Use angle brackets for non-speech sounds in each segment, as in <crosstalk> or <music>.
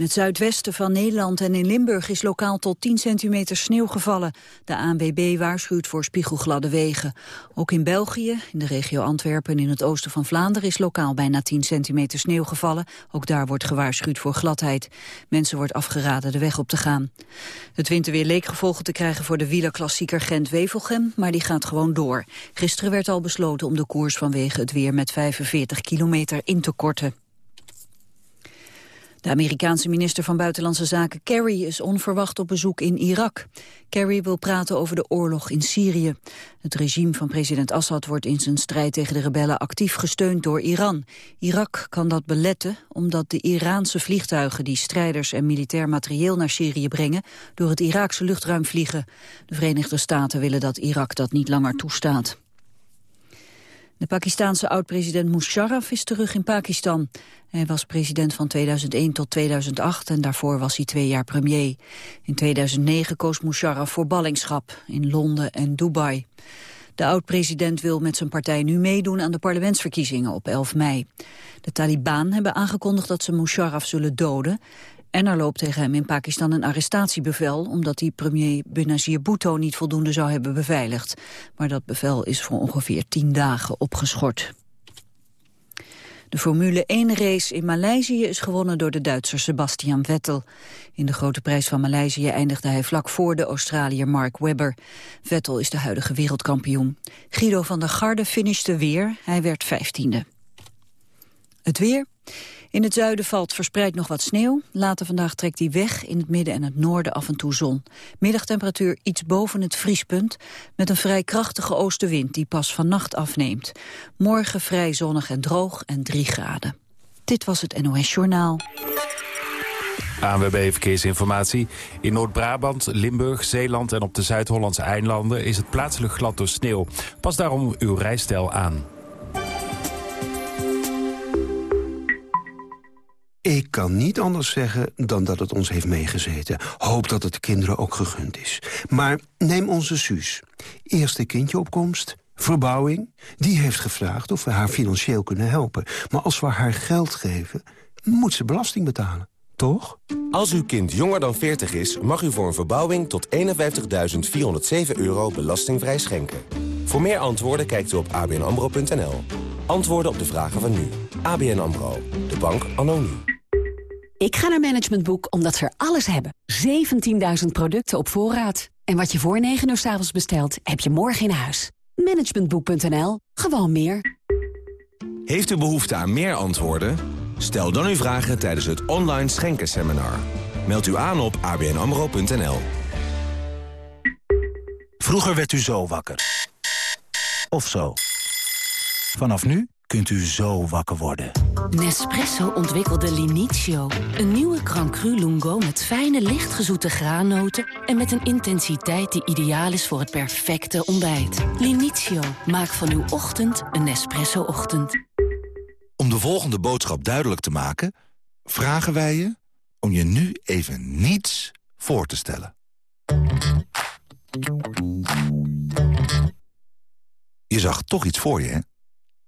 In het zuidwesten van Nederland en in Limburg is lokaal tot 10 centimeter sneeuw gevallen. De ANWB waarschuwt voor spiegelgladde wegen. Ook in België, in de regio Antwerpen en in het oosten van Vlaanderen is lokaal bijna 10 centimeter sneeuw gevallen. Ook daar wordt gewaarschuwd voor gladheid. Mensen wordt afgeraden de weg op te gaan. Het winterweer leek gevolgen te krijgen voor de wielerklassieker Gent-Wevelgem, maar die gaat gewoon door. Gisteren werd al besloten om de koers vanwege het weer met 45 kilometer in te korten. De Amerikaanse minister van Buitenlandse Zaken Kerry is onverwacht op bezoek in Irak. Kerry wil praten over de oorlog in Syrië. Het regime van president Assad wordt in zijn strijd tegen de rebellen actief gesteund door Iran. Irak kan dat beletten omdat de Iraanse vliegtuigen die strijders en militair materieel naar Syrië brengen door het Iraakse luchtruim vliegen. De Verenigde Staten willen dat Irak dat niet langer toestaat. De Pakistanse oud-president Musharraf is terug in Pakistan. Hij was president van 2001 tot 2008 en daarvoor was hij twee jaar premier. In 2009 koos Musharraf voor ballingschap in Londen en Dubai. De oud-president wil met zijn partij nu meedoen aan de parlementsverkiezingen op 11 mei. De Taliban hebben aangekondigd dat ze Musharraf zullen doden. En er loopt tegen hem in Pakistan een arrestatiebevel... omdat hij premier Benazir Bhutto niet voldoende zou hebben beveiligd. Maar dat bevel is voor ongeveer tien dagen opgeschort. De Formule 1-race in Maleisië is gewonnen door de Duitser Sebastian Vettel. In de grote prijs van Maleisië eindigde hij vlak voor de Australiër Mark Webber. Vettel is de huidige wereldkampioen. Guido van der Garde finishte weer, hij werd vijftiende. Het weer... In het zuiden valt verspreid nog wat sneeuw. Later vandaag trekt die weg. In het midden en het noorden af en toe zon. Middagtemperatuur iets boven het vriespunt. Met een vrij krachtige oostenwind die pas vannacht afneemt. Morgen vrij zonnig en droog en 3 graden. Dit was het NOS Journaal. ANWB Verkeersinformatie. In Noord-Brabant, Limburg, Zeeland en op de Zuid-Hollandse eilanden... is het plaatselijk glad door sneeuw. Pas daarom uw rijstijl aan. Ik kan niet anders zeggen dan dat het ons heeft meegezeten. Hoop dat het de kinderen ook gegund is. Maar neem onze Suus. Eerste kindjeopkomst, verbouwing. Die heeft gevraagd of we haar financieel kunnen helpen. Maar als we haar geld geven, moet ze belasting betalen. Toch? Als uw kind jonger dan 40 is, mag u voor een verbouwing tot 51.407 euro belastingvrij schenken. Voor meer antwoorden kijkt u op abnambro.nl. Antwoorden op de vragen van nu. ABN AMRO. De bank anno nu. Ik ga naar Management Boek omdat ze er alles hebben. 17.000 producten op voorraad. En wat je voor 9 uur s avonds bestelt, heb je morgen in huis. Managementboek.nl. Gewoon meer. Heeft u behoefte aan meer antwoorden? Stel dan uw vragen tijdens het online schenkenseminar. Meld u aan op abnamro.nl. Vroeger werd u zo wakker. Of zo. Vanaf nu kunt u zo wakker worden. Nespresso ontwikkelde Linizio. Een nieuwe Grand Cru Lungo met fijne, lichtgezoete graannoten... en met een intensiteit die ideaal is voor het perfecte ontbijt. Linizio, maak van uw ochtend een Nespresso-ochtend. Om de volgende boodschap duidelijk te maken... vragen wij je om je nu even niets voor te stellen. Je zag toch iets voor je, hè?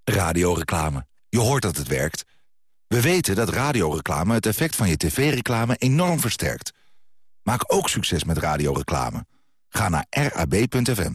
Radioreclame. Je hoort dat het werkt. We weten dat radioreclame het effect van je tv-reclame enorm versterkt. Maak ook succes met radioreclame. Ga naar rab.fm.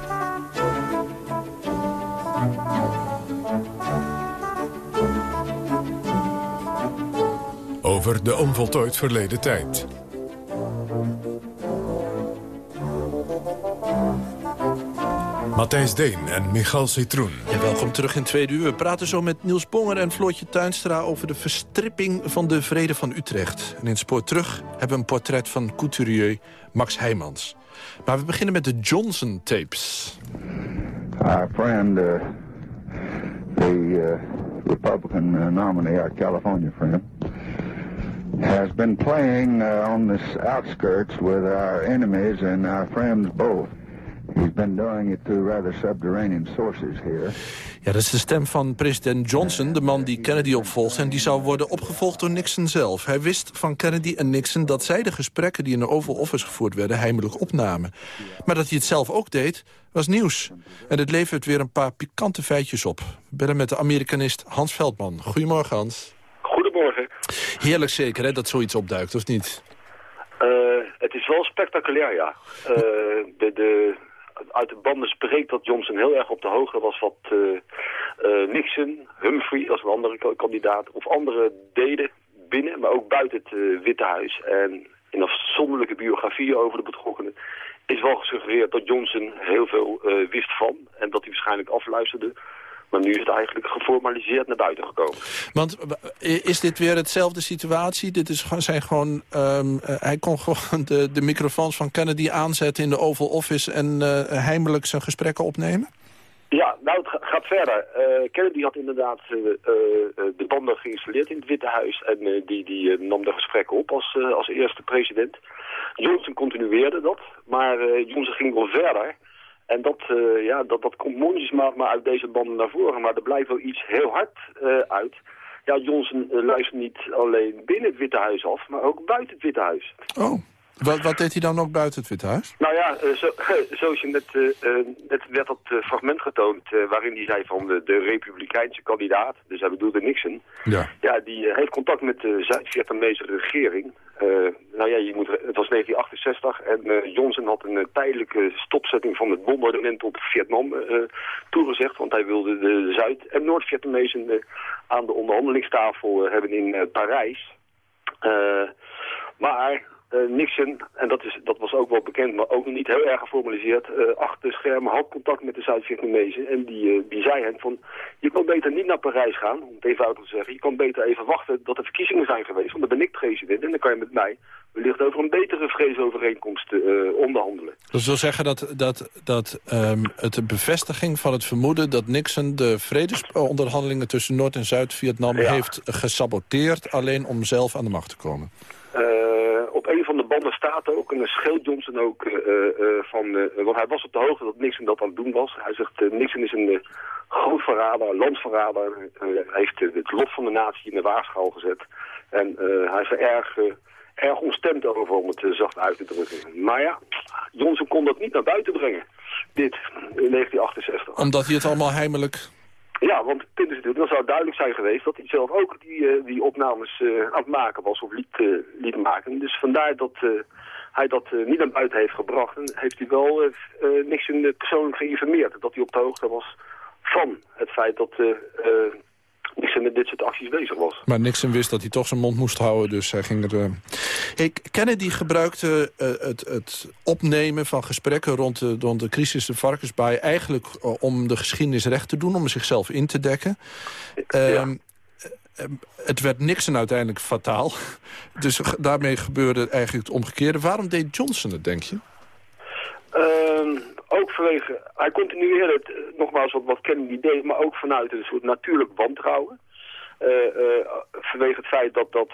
Over de onvoltooid verleden tijd. Matthijs Deen en Michal Citroen. Ja, welkom terug in Tweede Uur. We praten zo met Niels Bonger en Floortje Tuinstra... over de verstripping van de vrede van Utrecht. En in het spoor terug hebben we een portret van couturier Max Heijmans. Maar we beginnen met de Johnson tapes. Our friend uh, the uh, Republican uh, nominee, our California friend, has been playing uh, on the outskirts with our enemies and our friends both. He's been doing it through rather subterranean sources here. Ja, dat is de stem van president Johnson, de man die Kennedy opvolgt... en die zou worden opgevolgd door Nixon zelf. Hij wist van Kennedy en Nixon dat zij de gesprekken... die in de Oval Office gevoerd werden, heimelijk opnamen. Maar dat hij het zelf ook deed, was nieuws. En het levert weer een paar pikante feitjes op. We bellen met de Amerikanist Hans Veldman. Goedemorgen, Hans. Heerlijk zeker, hè, dat zoiets opduikt, of niet? Uh, het is wel spectaculair, ja. Uh, de... de uit de banden spreekt dat Johnson heel erg op de hoogte was wat uh, uh, Nixon, Humphrey als een andere kandidaat of anderen deden binnen, maar ook buiten het Witte Huis. En in afzonderlijke biografieën over de betrokkenen is wel gesuggereerd dat Johnson heel veel wist van en dat hij waarschijnlijk afluisterde. Maar nu is het eigenlijk geformaliseerd naar buiten gekomen. Want is dit weer hetzelfde situatie? Dit is, zijn gewoon, um, uh, hij kon gewoon de, de microfoons van Kennedy aanzetten in de Oval Office... en uh, heimelijk zijn gesprekken opnemen? Ja, nou, het gaat verder. Uh, Kennedy had inderdaad de banden geïnstalleerd in het Witte Huis... en die, die nam de gesprekken op als, als eerste president. Johnson continueerde dat, maar Johnson ging wel verder... En dat, uh, ja, dat, dat komt mondjesmaat maar uit deze banden naar voren. Maar er blijft wel iets heel hard uh, uit. Ja, Johnson uh, luistert niet alleen binnen het Witte Huis af, maar ook buiten het Witte Huis. Oh, wat, wat deed hij dan ook buiten het Witte Huis? Nou ja, zo, <laughs> zoals je net, net werd dat fragment getoond waarin hij zei van de, de republikeinse kandidaat, dus hij bedoelde Nixon. Ja, ja die heeft contact met de Zuid-Vietnamese regering. Nou ja, je moet, het was 1968 en Johnson had een tijdelijke stopzetting van het bombardement op Vietnam toegezegd. Want hij wilde de Zuid- en Noord-Vietnamezen aan de onderhandelingstafel hebben in Parijs. maar Nixon, en dat, is, dat was ook wel bekend, maar ook nog niet heel erg geformaliseerd, uh, achter de schermen had contact met de Zuid-Vietnamezen. En die, uh, die zei hen van, je kan beter niet naar Parijs gaan, om het eenvoudig te zeggen. Je kan beter even wachten dat er verkiezingen zijn geweest, want dan ben ik president en dan kan je met mij wellicht over een betere vreesovereenkomst onderhandelen. Dat wil zeggen dat, dat, dat um, het een bevestiging van het vermoeden dat Nixon de vredesonderhandelingen tussen Noord- en Zuid-Vietnam ja. heeft gesaboteerd, alleen om zelf aan de macht te komen. Een van de banden staat ook, en dan scheelt Johnson ook uh, uh, van... Uh, want hij was op de hoogte dat Nixon dat aan het doen was. Hij zegt, Nixon is een groot verrader, landverrader. hij heeft het lot van de natie in de waarschuw gezet. En hij is er erg, erg ontstemd over, om het zacht uit te drukken. Maar ja, Johnson kon dat niet naar buiten brengen. Dit, in 1968. Omdat hij het allemaal heimelijk... Ja, want natuurlijk, dan zou duidelijk zijn geweest dat hij zelf ook die, uh, die opnames uh, aan het maken was of liet, uh, liet maken. Dus vandaar dat hij dat niet naar buiten heeft gebracht. En heeft hij wel Nixon persoonlijk geïnformeerd dat hij op de hoogte was van het feit dat Nixon met dit soort acties bezig was. Maar Nixon wist dat hij toch zijn mond moest houden, dus hij ging er... Uh... Hey, Kennedy gebruikte uh, het, het, opnemen van gesprekken rond de, rond de crisis de varkensbaai... eigenlijk uh, om de geschiedenis recht te doen, om zichzelf in te dekken. Ja. Uh, het werd Nixon uiteindelijk fataal. <laughs> Dus daarmee gebeurde eigenlijk het omgekeerde. Waarom deed Johnson het, denk je? Ehm, ook vanwege, hij continueerde het nogmaals wat, wat Kennedy deed, maar ook vanuit een soort natuurlijk wantrouwen. Uh, uh, vanwege het feit dat, dat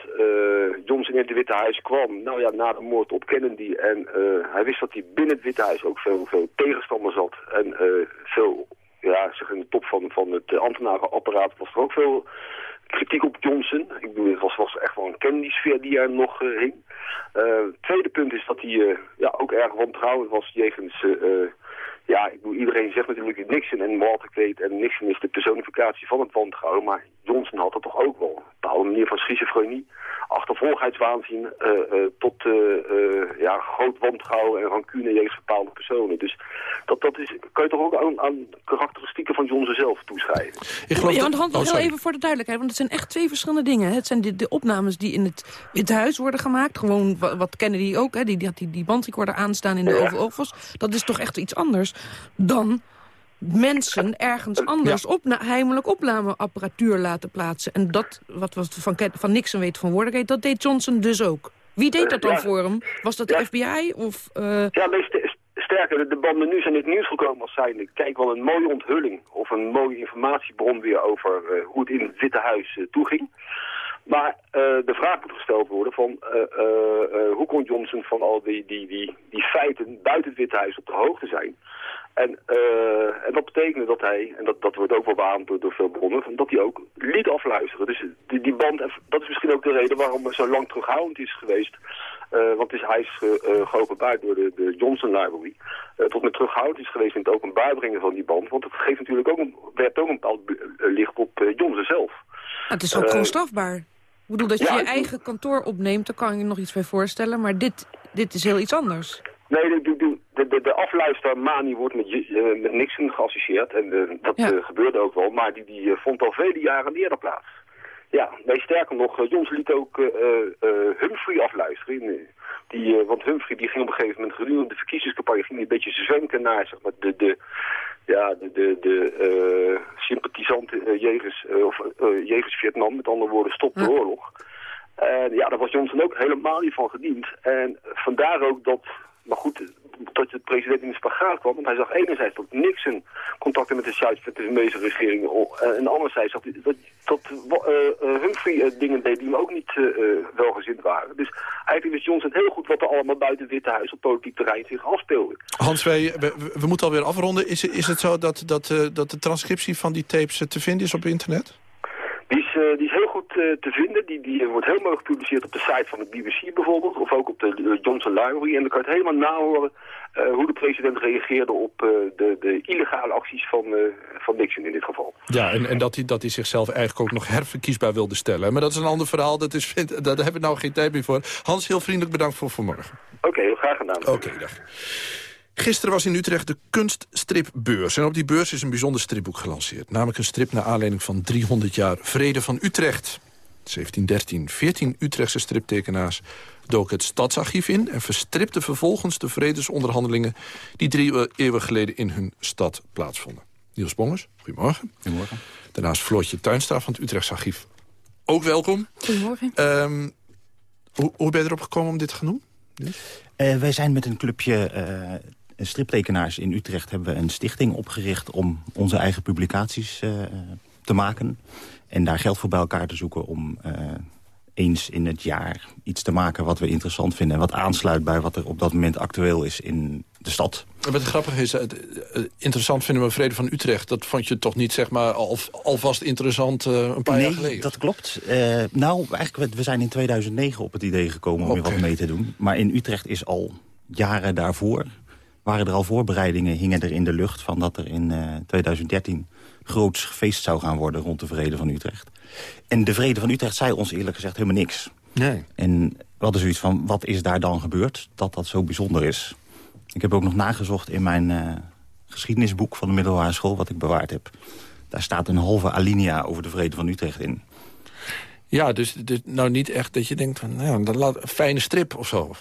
Johnson in het Witte Huis kwam, nou ja, na de moord op Kennedy. En hij wist dat hij binnen het Witte Huis ook veel, veel tegenstanders had. En veel, ja, zeg in de top van, van het ambtenarenapparaat was er ook veel kritiek op Johnson. Ik bedoel, het was, was echt wel een Kennedy-sfeer die er nog hing. Het tweede punt is dat hij ja, ook erg wantrouwend was jegens ja, ik iedereen zegt natuurlijk Nixon en Walter weet en Nixon is de personificatie van het wantrouwen, maar Johnson had dat toch ook wel. Een bepaalde manier van schizofrenie, achtervolgheidswaanzin, uh, uh, tot uh, ja, groot wantrouwen en rancune jegens bepaalde personen. Dus dat, dat is, kan je toch ook aan, aan karakteristieken van Johnson zelf toeschrijven. Ik geloof ja, want hand, oh, heel even voor de duidelijkheid, want het zijn echt twee verschillende dingen. Het zijn de, de opnames die in het Witte Huis worden gemaakt, gewoon wat Kennedy ook, hè, die, die had die, die bandrecorder aanstaan in de ja. Dat is toch echt iets anders dan mensen ergens anders ja. op, heimelijk opnameapparatuur laten plaatsen. En dat, wat we van, van Nixon weet van Watergate, dat deed Johnson dus ook. Wie deed dat dan ja. voor hem? Was dat de. FBI? Of, uh... Ja, nee, st sterker, de, de banden nu zijn in het nieuws gekomen als zijnde. Kijk wel een mooie onthulling of een mooie informatiebron weer over uh, hoe het in het Witte Huis toeging. Maar uh, de vraag moet gesteld worden van hoe kon Johnson van al die, die, die, die feiten buiten het Witte Huis op de hoogte zijn. En, en dat betekende dat hij, en dat, dat wordt ook wel beaamd door, door veel bronnen, dat hij ook liet afluisteren. Dus die, die band, dat is misschien ook de reden waarom hij zo lang terughoudend is geweest uh, want is, hij is uh, geopenbaard door de, de Johnson Library. tot met terughoudend is geweest in het openbaar brengen van die band. Want het geeft natuurlijk ook een, werpt ook een bepaald licht op Johnson zelf. het is ook gewoon strafbaar. Ik bedoel, dat je je eigen kantoor opneemt, daar kan je nog iets bij voorstellen. Maar dit, dit is heel iets anders. Nee, de, de, de, de afluistermanie wordt met, uh, met Nixon geassocieerd. En uh, dat ja. uh, gebeurde ook wel, maar die, die vond al vele jaren eerder plaats. Ja, nee, sterker nog, Jons liet ook Humphrey afluisteren. Die, want Humphrey die ging op een gegeven moment gedurende de verkiezingscampagne ging een beetje zwenken naar zeg maar, de, de, ja, de, de, de sympathisanten jegens, of, jegens Vietnam. Met andere woorden, stop de oorlog. En ja, daar was Johnson ook helemaal niet van gediend. En vandaar ook dat maar goed, dat de president in de spagaat kwam. Want hij zag enerzijds dat Nixon contacten met de Zuid-Vietnamese regering... Uh, en anderzijds dat, dat, dat uh, Humphrey dingen deed die hem ook niet welgezind waren. Dus eigenlijk wist Johnson heel goed wat er allemaal buiten het Witte Huis op politiek terrein zich afspeelde. Hans, wij, we, we, moeten alweer afronden. Is, is het zo dat, dat, dat de transcriptie van die tapes te vinden is op internet? Die is, uh, die is heel goed uh, te vinden. Die, die wordt heel mooi gepubliceerd op de site van de BBC bijvoorbeeld. Of ook op de Johnson Library. En dan kan je het helemaal nahoren uh, hoe de president reageerde op de, de illegale acties van, van Nixon in dit geval. Ja, en, en dat, hij, dat hij zichzelf eigenlijk ook nog herverkiesbaar wilde stellen. Maar dat is een ander verhaal. Dat is, <laughs> daar hebben we nou geen tijd meer voor. Hans, heel vriendelijk bedankt voor vanmorgen. Oké, heel graag gedaan. Oké, dag. Gisteren was in Utrecht de kunststripbeurs. En op die beurs is een bijzonder stripboek gelanceerd. Namelijk een strip naar aanleiding van 300 jaar Vrede van Utrecht. 1713. 14 Utrechtse striptekenaars doken het stadsarchief in... en verstripten vervolgens de vredesonderhandelingen... die drie eeuwen geleden in hun stad plaatsvonden. Niels Bongers, goedemorgen. Goedemorgen. Daarnaast Floortje Tuinstra van het Utrechts Archief. Ook welkom. Goedemorgen. Um, hoe, hoe ben je erop gekomen om dit te gaan doen? Uh, wij zijn met een clubje uh, striptekenaars in Utrecht hebben we een stichting opgericht... om onze eigen publicaties uh, te maken. En daar geld voor bij elkaar te zoeken om uh, eens in het jaar iets te maken... wat we interessant vinden en wat aansluit bij wat er op dat moment actueel is in de stad. Wat het grappige is, interessant vinden we Vrede van Utrecht. Dat vond je toch niet zeg maar al, alvast interessant uh, een paar nee, jaar geleden? dat klopt. Uh, nou, eigenlijk, we zijn in 2009 op het idee gekomen om okay. weer wat mee te doen. Maar in Utrecht is al jaren daarvoor waren er al voorbereidingen, hingen er in de lucht... van dat er in uh, 2013 groots feest zou gaan worden rond de Vrede van Utrecht. En de Vrede van Utrecht zei ons eerlijk gezegd helemaal niks. Nee. En we hadden zoiets van, wat is daar dan gebeurd? Dat dat zo bijzonder is. Ik heb ook nog nagezocht in mijn uh, geschiedenisboek van de middelbare school... wat ik bewaard heb. Daar staat een halve alinea over de Vrede van Utrecht in. Ja, dus, dus nou niet echt dat je denkt van, nou, dat laat, een fijne strip of zo.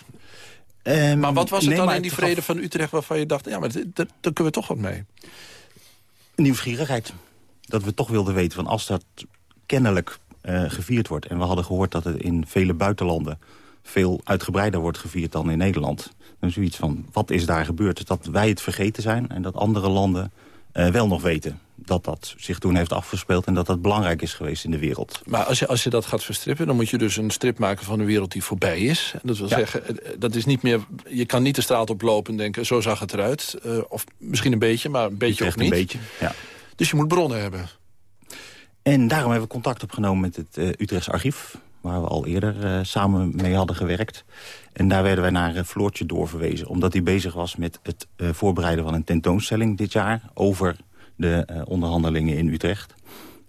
Um, maar wat was het nee, dan in die vrede van Utrecht waarvan je dacht... ja, maar daar kunnen we toch wat mee? Nieuwsgierigheid. Dat we toch wilden weten van als dat kennelijk uh, gevierd wordt... en we hadden gehoord dat het in vele buitenlanden... veel uitgebreider wordt gevierd dan in Nederland. Dan zoiets van, wat is daar gebeurd? Dat wij het vergeten zijn en dat andere landen wel nog weten dat dat zich toen heeft afgespeeld... en dat dat belangrijk is geweest in de wereld. Maar als je, als je dat gaat verstrippen... dan moet je dus een strip maken van een wereld die voorbij is. En dat wil ja. zeggen, dat is niet meer... je kan niet de straat oplopen en denken, zo zag het eruit. Uh, of misschien een beetje, maar een beetje of niet. een beetje, ja. Dus je moet bronnen hebben. En daarom hebben we contact opgenomen met het uh, Utrechts Archief... waar we al eerder uh, samen mee hadden gewerkt. En daar werden wij naar uh, Floortje doorverwezen... omdat hij bezig was met het voorbereiden van een tentoonstelling dit jaar... over de onderhandelingen in Utrecht.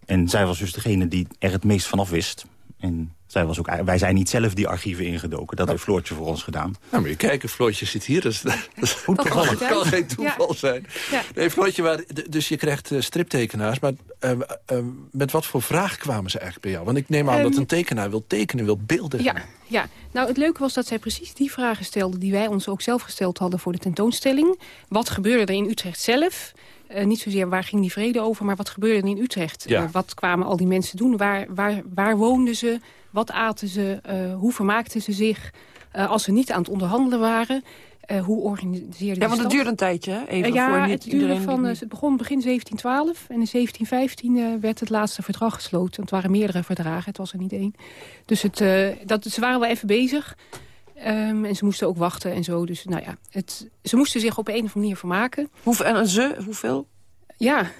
En zij was dus degene die er het meest vanaf wist. En zij was ook, wij zijn niet zelf die archieven ingedoken. Dat heeft Floortje voor ons gedaan. Nou, maar je kijken, Floortje zit hier. Dus, <laughs> dat Goed programma. Dat kan geen toeval ja. zijn. Ja. Nee, Floortje, waar, dus je krijgt uh, striptekenaars. Maar uh, uh, met wat voor vraag kwamen ze eigenlijk bij jou? Want ik neem aan um, dat een tekenaar wil tekenen, wil beelden. Ja, ja, nou het leuke was dat zij precies die vragen stelde... die wij ons ook zelf gesteld hadden voor de tentoonstelling. Wat gebeurde er in Utrecht zelf... Uh, niet zozeer waar ging die vrede over, maar wat gebeurde er in Utrecht? Ja. Uh, wat kwamen al die mensen doen? Waar, waar, waar woonden ze? Wat aten ze? Uh, hoe vermaakten ze zich als ze niet aan het onderhandelen waren? Uh, hoe organiseerde Ja, want het duurde een tijdje, hè? Even uh, ja, voor het, duurde van, uh, het begon begin 1712 en in 1715 werd het laatste verdrag gesloten. Het waren meerdere verdragen, het was er niet één. Dus het, dat, ze waren wel even bezig um, en ze moesten ook wachten en zo. Dus nou ja, het, ze moesten zich op een of andere manier vermaken. Hoeveel, en ze, hoeveel? Ja,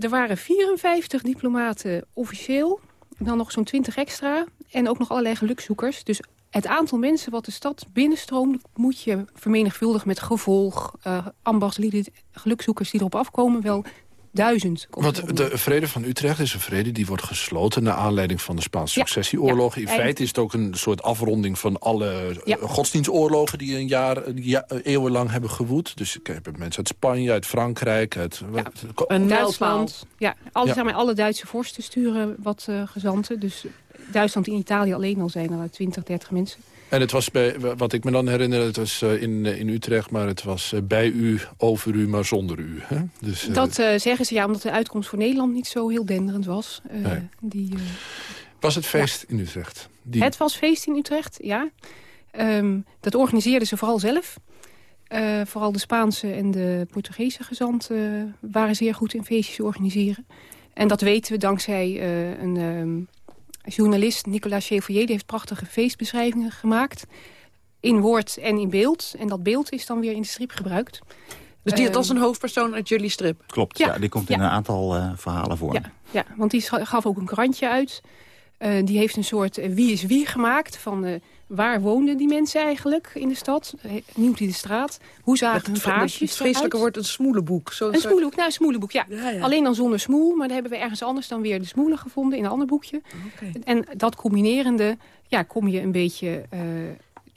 er waren 54 diplomaten officieel, dan nog zo'n 20 extra en ook nog allerlei gelukzoekers. Dus het aantal mensen wat de stad binnenstroomt... moet je vermenigvuldigen met gevolg, uh, ambachtslieden, gelukzoekers die erop afkomen... wel duizend. Want de vrede van Utrecht is een vrede die wordt gesloten... naar aanleiding van de Spaanse successieoorlog. In feite is het ook een soort afronding van alle ja. godsdienstoorlogen... die een jaar, ja, eeuwenlang hebben gewoed. Dus ik heb mensen uit Spanje, uit Frankrijk, uit... Wat, Duitsland. Ja, alle, zeg maar, alle Duitse vorsten sturen wat uh, gezanten. Dus Duitsland en Italië alleen al zijn er 20, 30 mensen. En het was bij, wat ik me dan herinner, het was uh, in, in Utrecht, maar het was uh, bij u, over u, maar zonder u. Hè? Dus, uh, dat zeggen ze ja, omdat de uitkomst voor Nederland niet zo heel denderend was. Nee. Die, was het feest ja. in Utrecht? Die... Het was feest in Utrecht, ja. Um, dat organiseerden ze vooral zelf. vooral de Spaanse en de Portugese gezanten waren zeer goed in feestjes organiseren. En dat weten we dankzij een... Um, journalist Nicolas Chevalier die heeft prachtige feestbeschrijvingen gemaakt. In woord en in beeld. En dat beeld is dan weer in de strip gebruikt. Dus die had als een hoofdpersoon uit jullie strip? Klopt, ja. die komt in een aantal uh, verhalen voor. Ja, ja, want die gaf ook een krantje uit. Uh, die heeft een soort uh, wie is wie gemaakt van waar woonden die mensen eigenlijk in de stad? Noemt hij de straat? Hoe zagen hun vaasjes Het vreselijke wordt een smoelenboek. Zo een smoelenboek, nou een smoelenboek, ja. Ja, ja. Alleen dan zonder smoel, maar dan hebben we ergens anders dan weer de smoelen gevonden in een ander boekje. Okay. En dat combinerende, ja, kom je een beetje... Uh,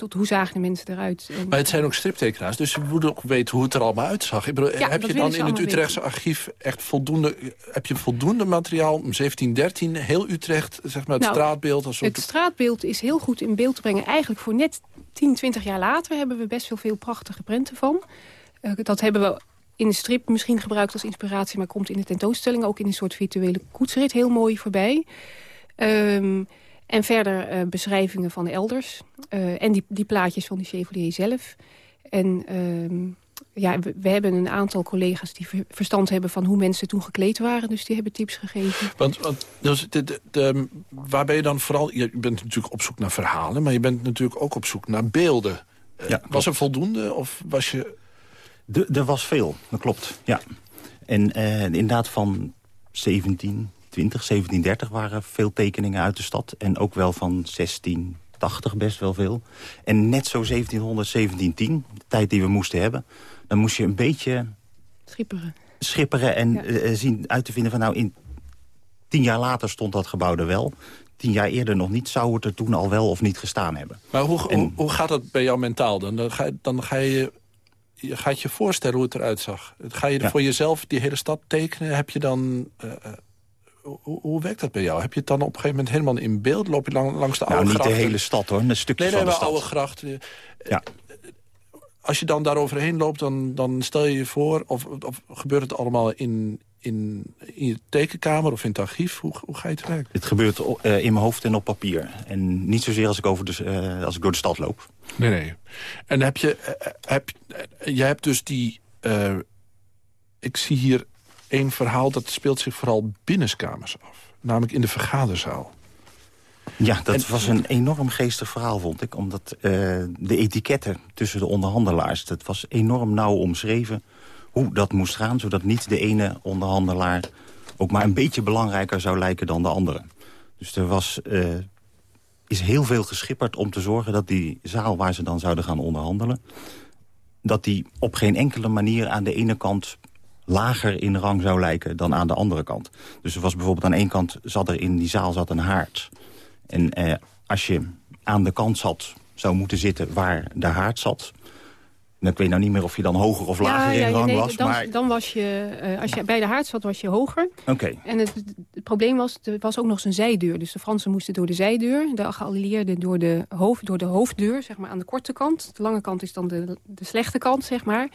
tot hoe zagen de mensen eruit. En, maar het zijn ook striptekenaars, dus je moet ook weten hoe het er allemaal uitzag. Ik bedoel, ja, heb je dan in het Utrechtse weten. archief echt voldoende, heb je voldoende materiaal, 1713, heel Utrecht, zeg maar het nou, straatbeeld? Als het straatbeeld is heel goed in beeld te brengen. Eigenlijk voor net 10, 20 jaar later hebben we best wel veel prachtige prenten van. Uh, dat hebben we in de strip misschien gebruikt als inspiratie... maar komt in de tentoonstelling ook in een soort virtuele koetsrit heel mooi voorbij. Um, en verder uh, beschrijvingen van elders. Uh, en die, die plaatjes van die Chevalier zelf. En uh, ja, we, we, hebben een aantal collega's die ver, verstand hebben van hoe mensen toen gekleed waren. Dus die hebben tips gegeven. Want, want dus de, de, de, waar ben je dan vooral... Je bent natuurlijk op zoek naar verhalen, maar je bent natuurlijk ook op zoek naar beelden. Uh, ja, was er voldoende of was je... Er was veel, dat klopt, ja. En inderdaad van 17, 20, 1730 waren veel tekeningen uit de stad. En ook wel van 1680 best wel veel. En net zo 1700, 1710, de tijd die we moesten hebben... dan moest je een beetje... Schipperen. Schipperen en ja. uh, zien uit te vinden van... nou, in tien jaar later stond dat gebouw er wel tien jaar eerder nog niet, zou het er toen al wel of niet gestaan hebben. Maar hoe, en, hoe, hoe, gaat dat bij jou mentaal dan? Dan ga, dan ga je, je gaat je voorstellen hoe het eruit zag. Ga je ja. voor jezelf die hele stad tekenen? Heb je dan... Uh, hoe, hoe, werkt dat bij jou? Heb je het dan op een gegeven moment helemaal in beeld? Loop je lang, langs de nou, oude niet grachten? de hele stad hoor, een stukje nee, nee, van de oude grachten. Ja. Als je dan daar overheen loopt, dan, dan stel je je voor... of, of gebeurt het allemaal in, in, in je tekenkamer of in het archief? Hoe, hoe ga je te werk? Het gebeurt uh, in mijn hoofd en op papier. En niet zozeer als ik, over de, uh, als ik door de stad loop. Nee, nee. En heb je... Uh, heb, jij hebt dus die... ik zie hier een verhaal dat speelt zich vooral binnenskamers af. Namelijk in de vergaderzaal. Ja, dat en, was een enorm geestig verhaal, vond ik. Omdat uh, de etiketten tussen de onderhandelaars... dat was enorm nauw omschreven hoe dat moest gaan... zodat niet de ene onderhandelaar ook maar een beetje belangrijker zou lijken dan de andere. Dus er was, uh, is heel veel geschipperd om te zorgen dat die zaal waar ze dan zouden gaan onderhandelen... dat die op geen enkele manier aan de ene kant lager in rang zou lijken dan aan de andere kant. Dus er was bijvoorbeeld aan één kant, zat er in die zaal zat een haard. En eh, als je aan de kant zat, zou moeten zitten waar de haard zat... En ik weet nou niet meer of je dan hoger of lager ja, ja, in rang nee, was. Dan, maar... dan was je, uh, als je bij de haard zat, was je hoger. Oké. Okay. En het, het, probleem was, er was ook nog eens een zijdeur. Dus de Fransen moesten door de zijdeur. De geallieerden door de, hoofd, door de hoofddeur, zeg maar, aan de korte kant. De lange kant is dan de, de slechte kant, zeg maar.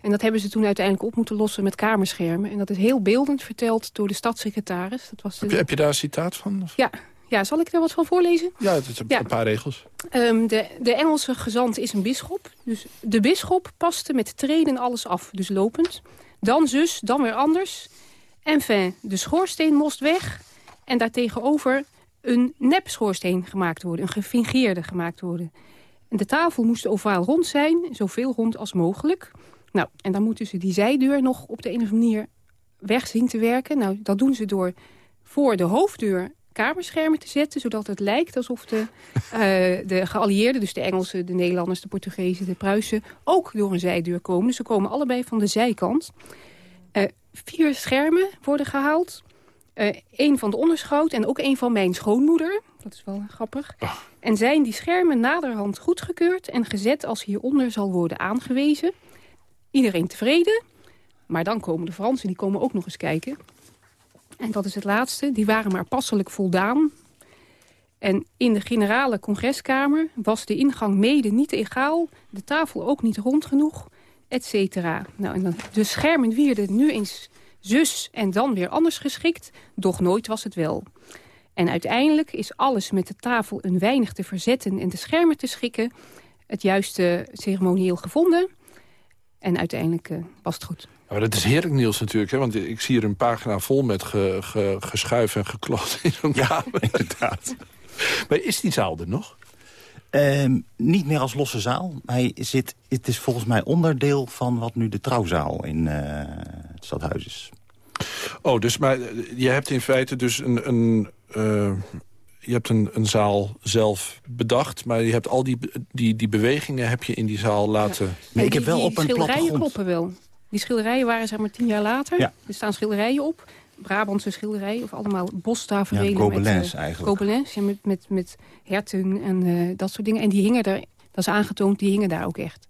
En dat hebben ze toen uiteindelijk op moeten lossen met kamerschermen. En dat is heel beeldend verteld door de stadssecretaris. Dat was de... heb, je, heb, je, daar een citaat van? Of? Ja, Ja, zal ik er wat van voorlezen? Ja, het is een, Ja. paar regels. Ehm, de, de Engelse gezant is een bisschop. Dus de bisschop paste met treden alles af, dus lopend. Dan zus, dan weer anders. Enfin, de schoorsteen moest weg. En daartegenover een nepschoorsteen gemaakt worden. Een gefingeerde gemaakt worden. En de tafel moest ovaal rond zijn, zoveel rond als mogelijk. Nou, en dan moeten ze die zijdeur nog op de andere manier weg zien te werken. Nou, dat doen ze door voor de hoofddeur kamerschermen te zetten... zodat het lijkt alsof de, <laughs> eh, de geallieerden, dus de Engelsen, de Nederlanders... de Portugezen, de Pruisen, ook door een zijdeur komen. Dus ze komen allebei van de zijkant. Eh, vier schermen worden gehaald. Eén van de onderschout en ook één van mijn schoonmoeder. Dat is wel grappig. En zijn die schermen naderhand goedgekeurd... en gezet als hieronder zal worden aangewezen. Iedereen tevreden. Maar dan komen de Fransen, die komen ook nog eens kijken. En dat is het laatste. Die waren maar passelijk voldaan. En in de generale congreskamer was de ingang mede niet egaal... de tafel ook niet rond genoeg, et cetera. Nou, en dan, de schermen wierden nu eens zus en dan weer anders geschikt... doch nooit was het wel. En uiteindelijk is alles met de tafel een weinig te verzetten... en de schermen te schikken, het juiste ceremonieel gevonden... En uiteindelijk eh, was het goed. Ja, maar dat is heerlijk nieuws natuurlijk, hè? want ik zie hier een pagina vol met ge, ge, geschuif en geklot in zo'n kamer. inderdaad. <laughs> Maar is die zaal er nog? Ehm, niet meer als losse zaal. Hij zit, het is volgens mij onderdeel van wat nu de trouwzaal in eh, het stadhuis is. Oh, dus maar eh, je hebt in feite dus een... een eh, je hebt een, een zaal zelf bedacht, maar je hebt al die, die, die bewegingen heb je in die zaal laten... Nee, ik die, heb wel die op een schilderijen kloppen wel. Die schilderijen waren zeg maar tien jaar later. Ja. Er staan schilderijen op. Brabantse schilderijen, of allemaal bostaferelen. Ja, Gobelins met, eh, eigenlijk. Gobelins, ja, met, met, met herten en eh, dat soort dingen. En die hingen er, dat is aangetoond, die hingen daar ook echt.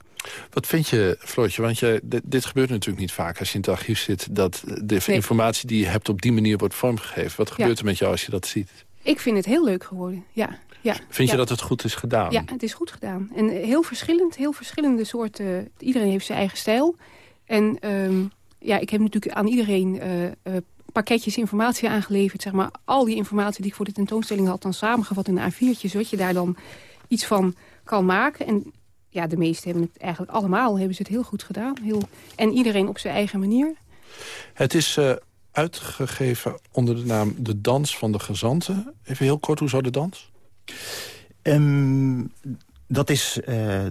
Wat vind je, Floortje? Want je, dit, dit gebeurt natuurlijk niet vaak als je in het archief zit... dat de Nee. informatie die je hebt op die manier wordt vormgegeven. Wat gebeurt er met jou als je dat ziet? Ik vind het heel leuk geworden, ja. ja Vind ja. je dat het goed is gedaan? Ja, het is goed gedaan. En eh, heel verschillend, heel verschillende soorten. Iedereen heeft zijn eigen stijl. En ehm, ja, ik heb natuurlijk aan iedereen eh, eh, pakketjes informatie aangeleverd. Zeg maar, al die informatie die ik voor de tentoonstelling had... dan samengevat in een A4'tje, zodat je daar dan iets van kan maken. En ja, de meesten hebben het eigenlijk allemaal hebben ze het heel goed gedaan. Heel, en iedereen op zijn eigen manier. Het is uitgegeven onder de naam De Dans van de Gezanten. Even heel kort, hoe zou de dans? Ehm, dat is eh,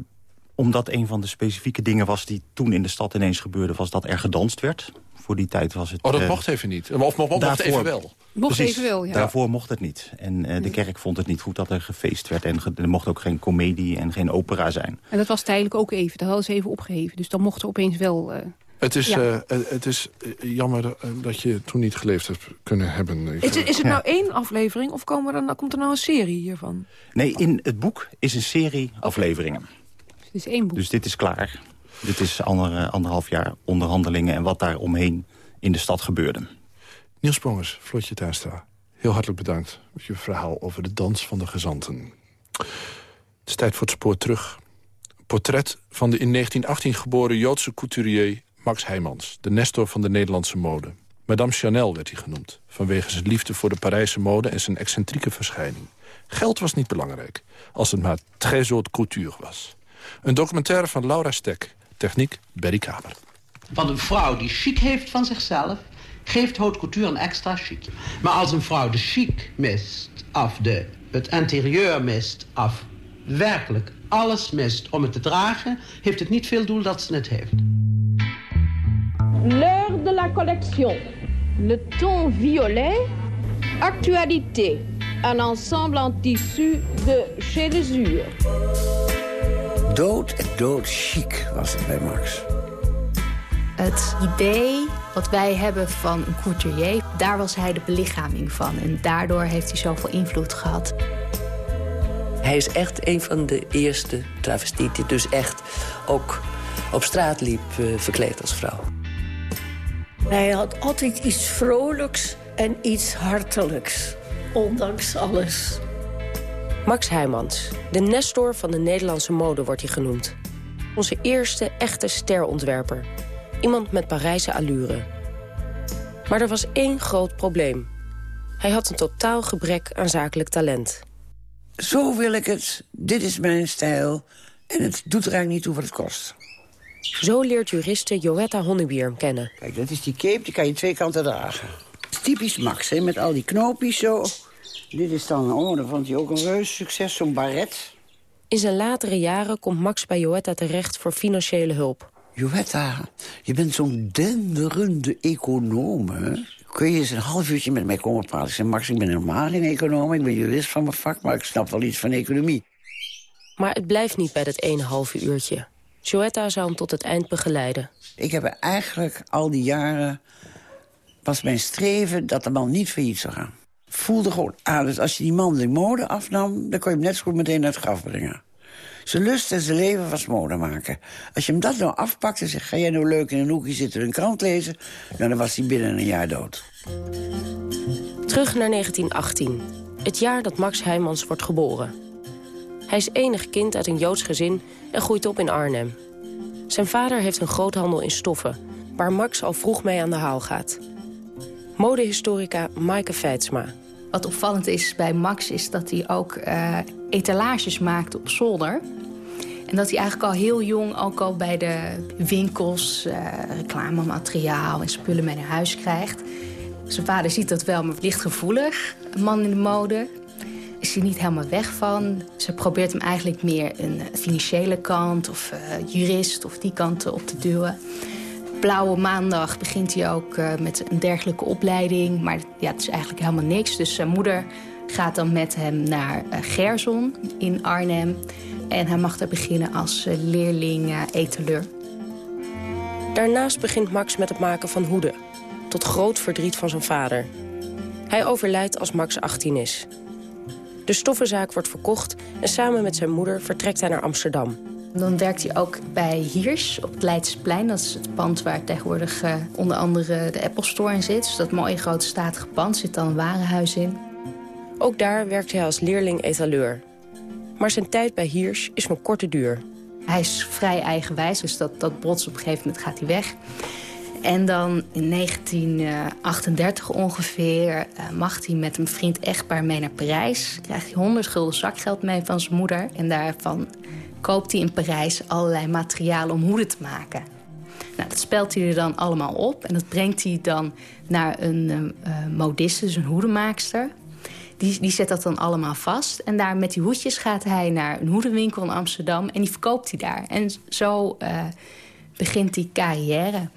omdat een van de specifieke dingen was... die toen in de stad ineens gebeurde, was dat er gedanst werd. Voor die tijd was het... Oh, dat eh, mocht even niet. Of mocht, mocht daarvoor- even wel? Mocht Precies, even wel, ja. Daarvoor mocht het niet. En eh, de kerk vond het niet goed dat er gefeest werd. En ge- er mocht ook geen komedie en geen opera zijn. En dat was tijdelijk ook even. Dat hadden ze even opgeheven. Dus dan mocht er opeens wel... Het is, Ja. eh, eh, het is eh, jammer dat je toen niet geleefd hebt kunnen hebben. Ik, Is het, is het nou één aflevering of komen er dan, komt er nou een serie hiervan? Nee, in het boek is een serie afleveringen. het is één boek. Dus dit is klaar. Dit is ander, anderhalf jaar onderhandelingen en wat daar omheen in de stad gebeurde. Niels Bongers, Floortje Tuinstra. Heel hartelijk bedankt voor je verhaal over de dans van de gezanten. Het is tijd voor het spoor terug. Portret van de in 1918 geboren Joodse couturier Max Heijmans... de nestor van de Nederlandse mode. Madame Chanel werd hij genoemd... vanwege zijn liefde voor de Parijse mode en zijn excentrieke verschijning. Geld was niet belangrijk, als het maar très haute couture was. Een documentaire van Laura Stek, techniek Berry Kamer. Want een vrouw die chic heeft van zichzelf, geeft haute couture een extra chic. Maar als een vrouw de chic mist, of de, het interieur mist, of werkelijk alles mist om het te dragen, heeft het niet veel doel dat ze het heeft. L'heure de la collection. Le ton violet. Actualité. Un ensemble en tissu de chez Lesure. Dood en dood chic was het bij Max. Het idee wat wij hebben van een couturier, daar was hij de belichaming van. En daardoor heeft hij zoveel invloed gehad. Hij is echt een van de eerste travestieten die dus echt ook op straat liep eh, verkleed als vrouw. Hij had altijd iets vrolijks en iets hartelijks. Ondanks alles. Max Heijmans, de nestor van de Nederlandse mode wordt hij genoemd. Onze eerste echte sterontwerper. Iemand met Parijse allure. Maar er was één groot probleem. Hij had een totaal gebrek aan zakelijk talent. Zo wil ik het, dit is mijn stijl... en het doet er eigenlijk niet toe wat het kost. Zo leert juriste Joetta Honnebier hem kennen. Kijk, dat is die cape, die kan je twee kanten dragen. Typisch Max, hè, met al die knoopjes zo. Dit is dan, oh, dan vond hij ook een reus succes, zo'n baret. In zijn latere jaren komt Max bij Joetta terecht voor financiële hulp. Joetta, je bent zo'n denderende econoom, hè? Kun je eens een half uurtje met mij komen praten? Ik zeg, Max, ik ben helemaal geen econoom. Ik ben jurist van mijn vak, maar ik snap wel iets van economie. Maar het blijft niet bij dat ene halve uurtje. Joetta zou hem tot het eind begeleiden. Ik heb eigenlijk al die jaren... was mijn streven dat de man niet failliet zou gaan. Voelde gewoon aan, dus als je die man de mode afnam... dan kon je hem net zo goed meteen naar het graf brengen. Zijn lust en zijn leven was mode maken. Als je hem dat nou afpakte en zegt... ga jij nou leuk in een hoekje zitten en een krant lezen... Nou, dan was hij binnen een jaar dood. Terug naar 1918. Het jaar dat Max Heijmans wordt geboren. Hij is enig kind uit een Joods gezin en groeit op in Arnhem. Zijn vader heeft een groothandel in stoffen... waar Max al vroeg mee aan de haal gaat. Modehistorica Maaike Feitsma. Wat opvallend is bij Max is dat hij ook uh, etalages maakt op zolder. En dat hij eigenlijk al heel jong ook al bij de winkels uh, reclamemateriaal en spullen mee naar huis krijgt. Zijn vader ziet dat wel, maar licht gevoelig. Een man in de mode. Is niet helemaal weg van. Ze probeert hem eigenlijk meer een financiële kant of uh, jurist of die kant op te duwen. Blauwe maandag begint hij ook met een dergelijke opleiding. Maar ja, het is eigenlijk helemaal niks. Dus zijn moeder gaat dan met hem naar uh, Gerson in Arnhem. En hij mag daar beginnen als leerling etaleur. Daarnaast begint Max met het maken van hoeden. Tot groot verdriet van zijn vader. Hij overlijdt als Max 18 is. De stoffenzaak wordt verkocht en samen met zijn moeder vertrekt hij naar Amsterdam. Dan werkt hij ook bij Hiers op het Leidseplein. Dat is het pand waar tegenwoordig uh, onder andere de Apple Store in zit. Dus dat mooie grote statige pand zit dan een warenhuis in. Ook daar werkt hij als leerling-etaleur. Maar zijn tijd bij Hiers is van korte duur. Hij is vrij eigenwijs, dus dat, dat bots op een gegeven moment gaat hij weg. En dan in 1938 ongeveer uh, mag hij met een vriend echtpaar mee naar Parijs. Krijgt hij 100 gulden zakgeld mee van zijn moeder. En daarvan koopt hij in Parijs allerlei materialen om hoeden te maken. Nou, dat spelt hij er dan allemaal op. En dat brengt hij dan naar een uh, modiste, dus een hoedenmaakster. Die, die zet dat dan allemaal vast. En daar met die hoedjes gaat hij naar een hoedenwinkel in Amsterdam. En die verkoopt hij daar. En zo begint die carrière.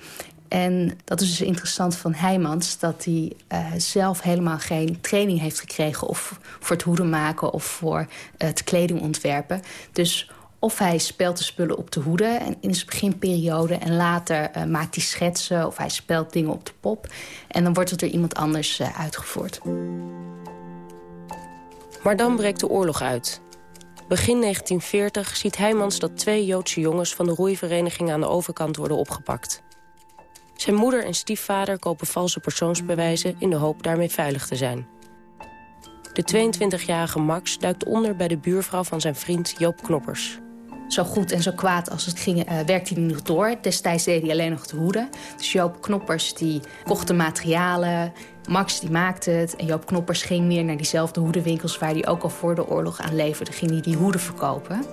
En dat is dus interessant van Heijmans... dat hij uh, zelf helemaal geen training heeft gekregen... of voor het hoeden maken of voor het kleding ontwerpen. Dus of hij speelt de spullen op de hoede en in zijn beginperiode... en later uh, maakt hij schetsen of hij speelt dingen op de pop. En dan wordt het door iemand anders uitgevoerd. Maar dan breekt de oorlog uit. Begin 1940 ziet Heijmans dat twee Joodse jongens... van de roeivereniging aan de overkant worden opgepakt. Zijn moeder en stiefvader kopen valse persoonsbewijzen... in de hoop daarmee veilig te zijn. De 22-jarige Max duikt onder bij de buurvrouw van zijn vriend Joop Knoppers. Zo goed en zo kwaad als het ging, uh, werkte hij nog door. Destijds deed hij alleen nog de hoeden. Dus Joop Knoppers die kocht de materialen, Max die maakte het... en Joop Knoppers ging weer naar diezelfde hoedenwinkels... waar hij ook al voor de oorlog aan leverde, ging hij die hoeden verkopen.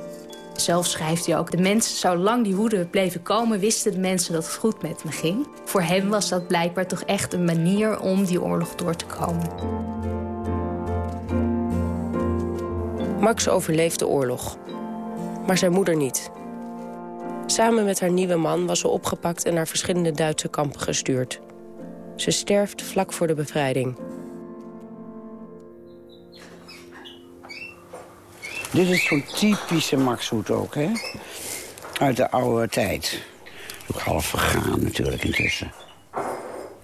Zelf schrijft hij ook, de mensen, zolang die hoeden bleven komen... wisten de mensen dat het goed met me ging. Voor hem was dat blijkbaar toch echt een manier om die oorlog door te komen. Max overleeft de oorlog. Maar zijn moeder niet. Samen met haar nieuwe man was ze opgepakt en naar verschillende Duitse kampen gestuurd. Ze sterft vlak voor de bevrijding. Dit is zo'n typische Maxhoed ook, hè? Uit de oude tijd. Ook half vergaan natuurlijk intussen.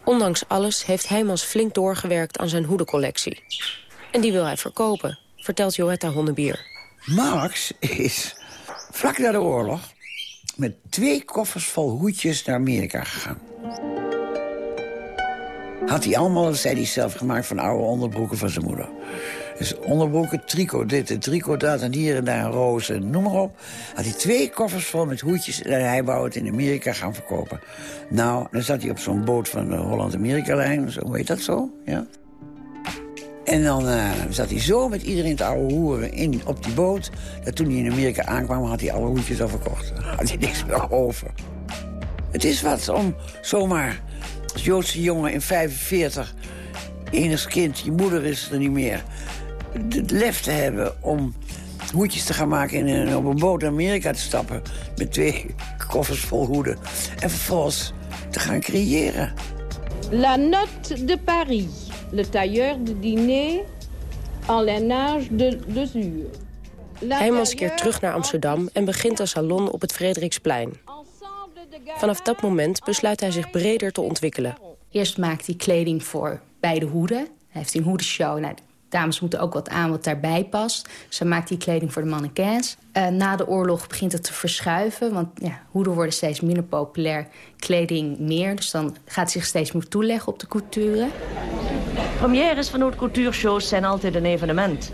Ondanks alles heeft Heijmans flink doorgewerkt aan zijn hoedencollectie. En die wil hij verkopen, vertelt Joetta Honnebier. Max is vlak na de oorlog met twee koffers vol hoedjes naar Amerika gegaan. Had hij allemaal, zei hij zelf, gemaakt van oude onderbroeken van zijn moeder. Dus onderbroeken, tricot dit en tricot dat en hier en daar een roos en noem maar op. Had hij twee koffers vol met hoedjes en hij wou het in Amerika gaan verkopen. Nou, dan zat hij op zo'n boot van de Holland-Amerika-lijn, hoe heet dat zo? Ja. En dan uh, zat hij zo met iedereen te oude hoeren in, op die boot... dat toen hij in Amerika aankwam, had hij alle hoedjes al verkocht. <laughs> Had hij niks meer over. Het is wat om zomaar Joodse jongen in 45... enig kind, je moeder is er niet meer... het lef te hebben om hoedjes te gaan maken... en op een boot naar Amerika te stappen... met twee <laughs> koffers vol hoeden. En vervolgens te gaan creëren. La Note de Paris. Le tailleur de dîner en lainage de Lesure. Heijmans keert terug naar Amsterdam en begint een salon op het Frederiksplein. Vanaf dat moment besluit hij zich breder te ontwikkelen. Eerst maakt hij kleding voor beide hoeden. Hij heeft een hoedenshow. Nou, dames moeten ook wat aan wat daarbij past. Dus hij maakt die kleding voor de mannequins. Uh, na de oorlog begint het te verschuiven. Want ja, hoeden worden steeds minder populair, kleding meer. Dus dan gaat hij zich steeds meer toeleggen op de couture. Premières van haute couture shows zijn altijd een evenement.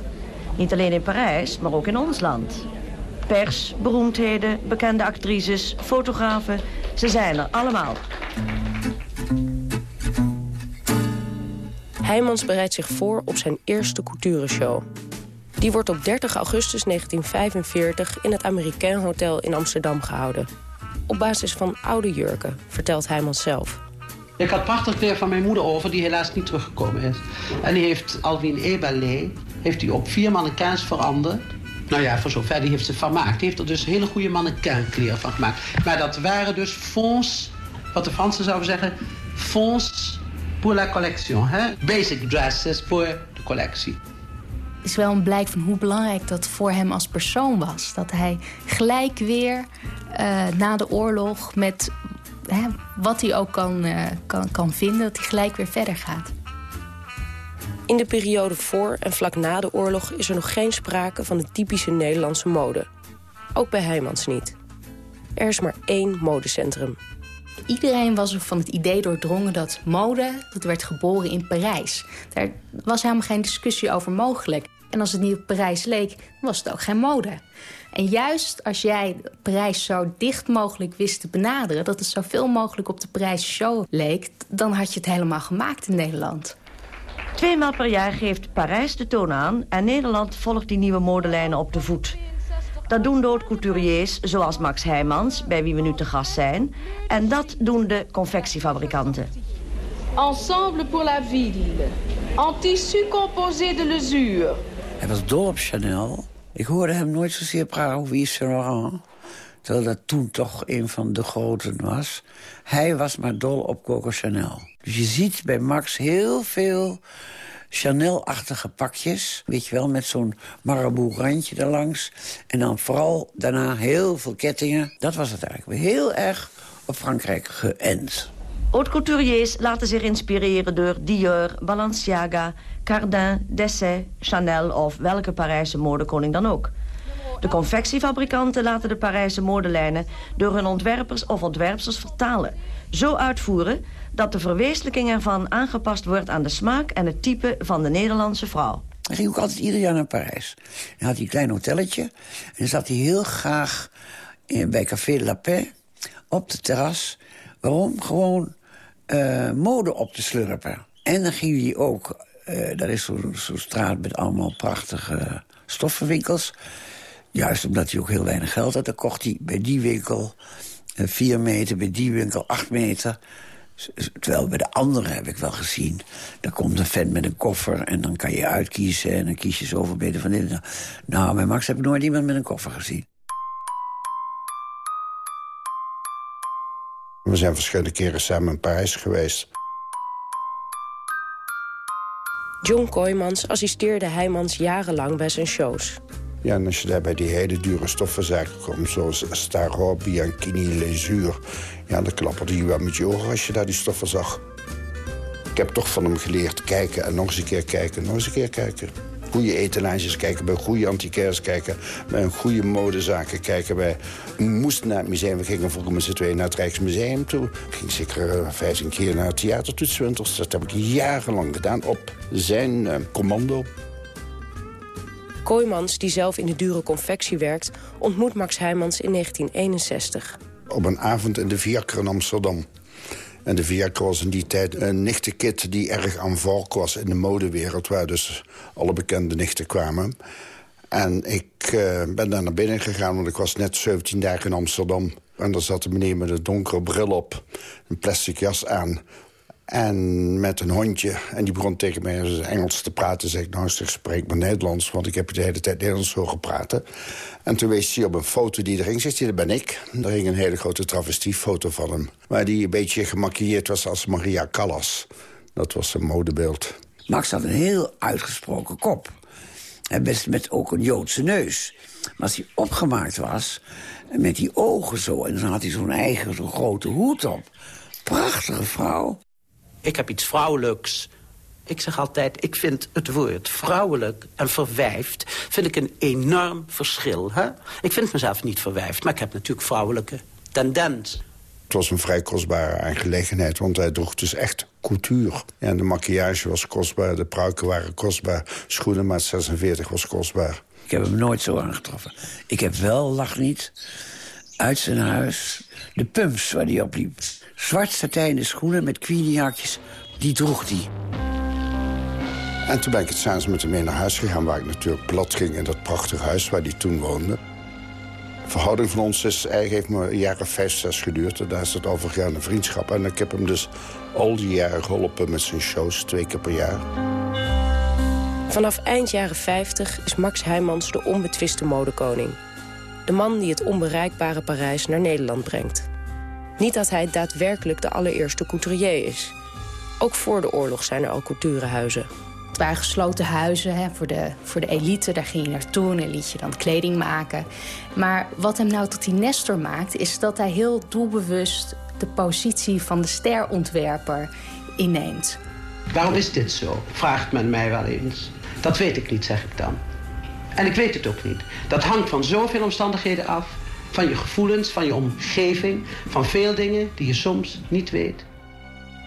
Niet alleen in Parijs, maar ook in ons land. Pers, beroemdheden, bekende actrices, fotografen. Ze zijn er allemaal. Heijmans bereidt zich voor op zijn eerste coutureshow. Die wordt op 30 augustus 1945 in het Americain Hotel in Amsterdam gehouden. Op basis van oude jurken, vertelt Heijmans zelf. Ik had prachtig kleer van mijn moeder over, die helaas niet teruggekomen is. En die heeft Alwin Eberle heeft die op vier mannequins veranderd. Nou ja, voor zover die heeft ze vermaakt. Die heeft er dus hele goede mannequinkleren van gemaakt. Maar dat waren dus fonds, wat de Fransen zouden zeggen... fonds pour la collection. Hè? Basic dresses voor de collectie. Het is wel een blijk van hoe belangrijk dat voor hem als persoon was. Dat hij gelijk weer uh, na de oorlog met hè, wat hij ook kan, uh, kan, kan vinden... dat hij gelijk weer verder gaat. In de periode voor en vlak na de oorlog is er nog geen sprake van de typische Nederlandse mode. Ook bij Heijmans niet. Er is maar één modecentrum. Iedereen was er van het idee doordrongen dat mode, dat werd geboren in Parijs. Daar was helemaal geen discussie over mogelijk. En als het niet op Parijs leek, was het ook geen mode. En juist als jij Parijs zo dicht mogelijk wist te benaderen... dat het zoveel mogelijk op de Parijse show leek... dan had je het helemaal gemaakt in Nederland. Tweemaal per jaar geeft Parijs de toon aan... en Nederland volgt die nieuwe modelijnen op de voet. Dat doen de couturiers zoals Max Heijmans, bij wie we nu te gast zijn. En dat doen de confectiefabrikanten. Ensemble pour la ville. En tissu composé de lesure. Hij was dol op Chanel. Ik hoorde hem nooit zozeer praten over Yves Saint Laurent. Terwijl dat toen toch een van de groten was. Hij was maar dol op Coco Chanel. Dus je ziet bij Max heel veel Chanel-achtige pakjes. Weet je wel, met zo'n marabout-randje erlangs. En dan vooral daarna heel veel kettingen. Dat was het eigenlijk. Heel erg op Frankrijk geënt. Haute couturiers laten zich inspireren door Dior, Balenciaga, Cardin, Dessay, Chanel of welke Parijse modekoning dan ook. De confectiefabrikanten laten de Parijse modelijnen door hun ontwerpers of ontwerpsters vertalen. Zo uitvoeren dat de verwezenlijking ervan aangepast wordt aan de smaak en het type van de Nederlandse vrouw. Hij ging ook altijd ieder jaar naar Parijs. Hij had hij een klein hotelletje en zat hij heel graag bij Café la Paix op de terras. Waarom? Gewoon uh, mode op te slurpen. En dan ging hij ook, uh, daar is zo'n zo straat met allemaal prachtige stoffenwinkels. Juist omdat hij ook heel weinig geld had, dan kocht hij bij die winkel uh, vier meter, bij die winkel acht meter. Terwijl bij de andere heb ik wel gezien. Daar komt een vent met een koffer en dan kan je uitkiezen... en dan kies je zoveel beter van dit. Nou, bij Max heb ik nooit iemand met een koffer gezien. We zijn verschillende keren samen in Parijs geweest. John Kooijmans assisteerde Heijmans jarenlang bij zijn shows. Ja, en als je daar bij die hele dure stoffenzaken komt... zoals Starhor, Bianchini, Lezuur... ja, dan klapperde je wel met je ogen als je daar die stoffen zag. Ik heb toch van hem geleerd kijken en nog eens een keer kijken... nog eens een keer kijken. Goede etalages kijken, bij goede antiquaires kijken... bij een goede modezaken kijken. Wij moesten naar het museum. We gingen vroeger met z'n tweeën naar het Rijksmuseum toe. Ik ging zeker uh, 15 keer naar het theatertoetswinters. Dat heb ik jarenlang gedaan op zijn uh, commando. Kooijmans, die zelf in de dure confectie werkt... ontmoet Max Heijmans in 1961. Op een avond in de Vierker in Amsterdam. En de Viagra was in die tijd een nichtenkit die erg aan volk was in de modewereld... waar dus alle bekende nichten kwamen. En ik uh, ben daar naar binnen gegaan, want ik was net 17 dagen in Amsterdam. En daar zat een meneer met een donkere bril op, een plastic jas aan... En met een hondje. En die begon tegen mij Engels te praten. Zeg ik, nou, zeg, spreek maar Nederlands. Want ik heb de hele tijd Nederlands horen praten. En toen wees hij op een foto die er ging. Zegt dat ben ik. Er hing een hele grote travestiefoto van hem. Waar die een beetje gemaquilleerd was als Maria Callas. Dat was zijn modebeeld. Max had een heel uitgesproken kop. En best met ook een Joodse neus. Maar als hij opgemaakt was, met die ogen zo... en dan had hij zo'n eigen zo'n grote hoed op. Prachtige vrouw. Ik heb iets vrouwelijks. Ik zeg altijd, ik vind het woord vrouwelijk en verwijfd... vind ik een enorm verschil. Hè? Ik vind mezelf niet verwijfd, maar ik heb natuurlijk vrouwelijke tendens. Het was een vrij kostbare aangelegenheid, want hij droeg dus echt couture. Ja, de maquillage was kostbaar, de pruiken waren kostbaar... schoenenmaat 46 was kostbaar. Ik heb hem nooit zo aangetroffen. Ik heb wel, lach niet, uit zijn huis de pumps waar hij op liep. Zwart satijnen schoenen met queeniehakjes, die droeg hij. En toen ben ik het s'avonds met hem mee naar huis gegaan... waar ik natuurlijk plat ging in dat prachtige huis waar hij toen woonde. De verhouding van ons is, eigenlijk heeft me of vijf, zes geduurd. En daar is het overgegaan een vriendschap. En ik heb hem dus al die jaren geholpen met zijn shows, twee keer per jaar. Vanaf eind jaren 50 is Max Heijmans de onbetwiste modekoning. De man die het onbereikbare Parijs naar Nederland brengt. Niet dat hij daadwerkelijk de allereerste couturier is. Ook voor de oorlog zijn er al couturehuizen. Het waren gesloten huizen hè, voor, de, voor de elite. Daar ging je naartoe en liet je dan kleding maken. Maar wat hem nou tot die Nestor maakt... is dat hij heel doelbewust de positie van de sterontwerper inneemt. Waarom is dit zo? Vraagt men mij wel eens. Dat weet ik niet, zeg ik dan. En ik weet het ook niet. Dat hangt van zoveel omstandigheden af. Van je gevoelens, van je omgeving, van veel dingen die je soms niet weet.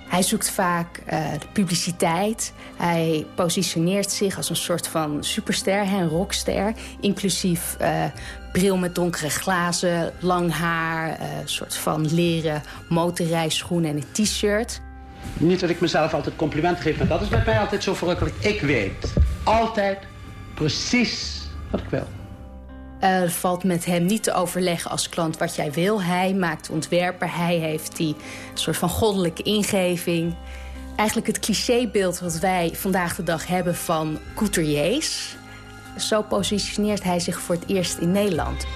Hij zoekt vaak uh, de publiciteit. Hij positioneert zich als een soort van superster, een rockster. Inclusief uh, bril met donkere glazen, lang haar... Uh, een soort van leren motorrijschoenen en een t-shirt. Niet dat ik mezelf altijd complimenten geef, maar dat is met mij altijd zo verrukkelijk. Ik weet altijd precies wat ik wil. Uh, valt met hem niet te overleggen als klant wat jij wil. Hij maakt ontwerper, hij heeft die soort van goddelijke ingeving. Eigenlijk het clichébeeld wat wij vandaag de dag hebben van couturiers. Zo positioneert hij zich voor het eerst in Nederland.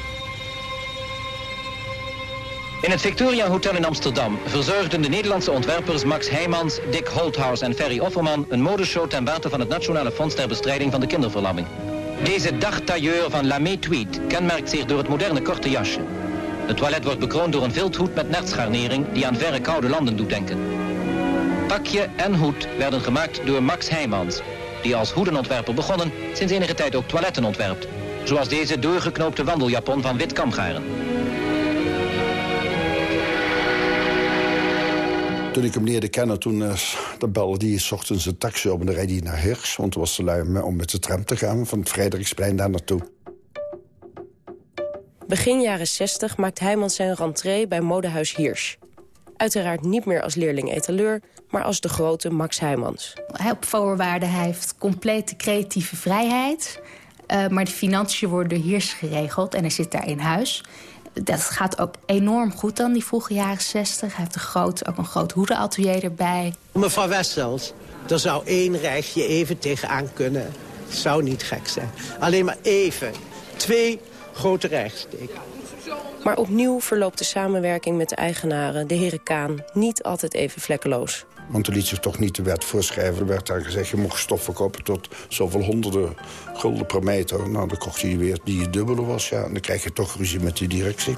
In het Victoria Hotel in Amsterdam verzorgden de Nederlandse ontwerpers Max Heijmans, Dick Holthaus en Ferry Offerman een modeshow ten bate van het Nationale Fonds ter Bestrijding van de Kinderverlamming. Deze dagtailleur van Lamé Tweed kenmerkt zich door het moderne korte jasje. Het toilet wordt bekroond door een vilthoed met nertscharnering die aan verre koude landen doet denken. Pakje en hoed werden gemaakt door Max Heijmans, die als hoedenontwerper begonnen sinds enige tijd ook toiletten ontwerpt. Zoals deze doorgeknoopte wandeljapon van wit kamgaren. Toen ik hem leerde kennen, toen uh, dan belde hij s ochtends een taxi op en dan reed hij naar Hirsch. Want het was te lui om met de tram te gaan van het Frederiksplein daar naartoe. Begin jaren 60 maakt Heijmans zijn rentree bij modehuis Hirsch. Uiteraard niet meer als leerling-etaleur, maar als de grote Max Heijmans. Hij op voorwaarden, hij heeft complete creatieve vrijheid. Uh, maar de financiën worden door Hirsch geregeld en hij zit daar in huis dat gaat ook enorm goed dan, die vroege jaren 60. Hij heeft een groot, ook een groot hoedenatelier erbij. Mevrouw Wessels, er zou één rechtje even tegenaan kunnen. Zou niet gek zijn. Alleen maar even. Twee grote rechtsteken. Maar opnieuw verloopt de samenwerking met de eigenaren, de heren Kaan, niet altijd even vlekkeloos. Want er liet zich toch niet de wet voorschrijven. Er werd dan gezegd, je mocht stoffen kopen tot zoveel honderden gulden per meter. Nou, dan kocht hij weer die dubbele was, ja. En dan krijg je toch ruzie met de directie.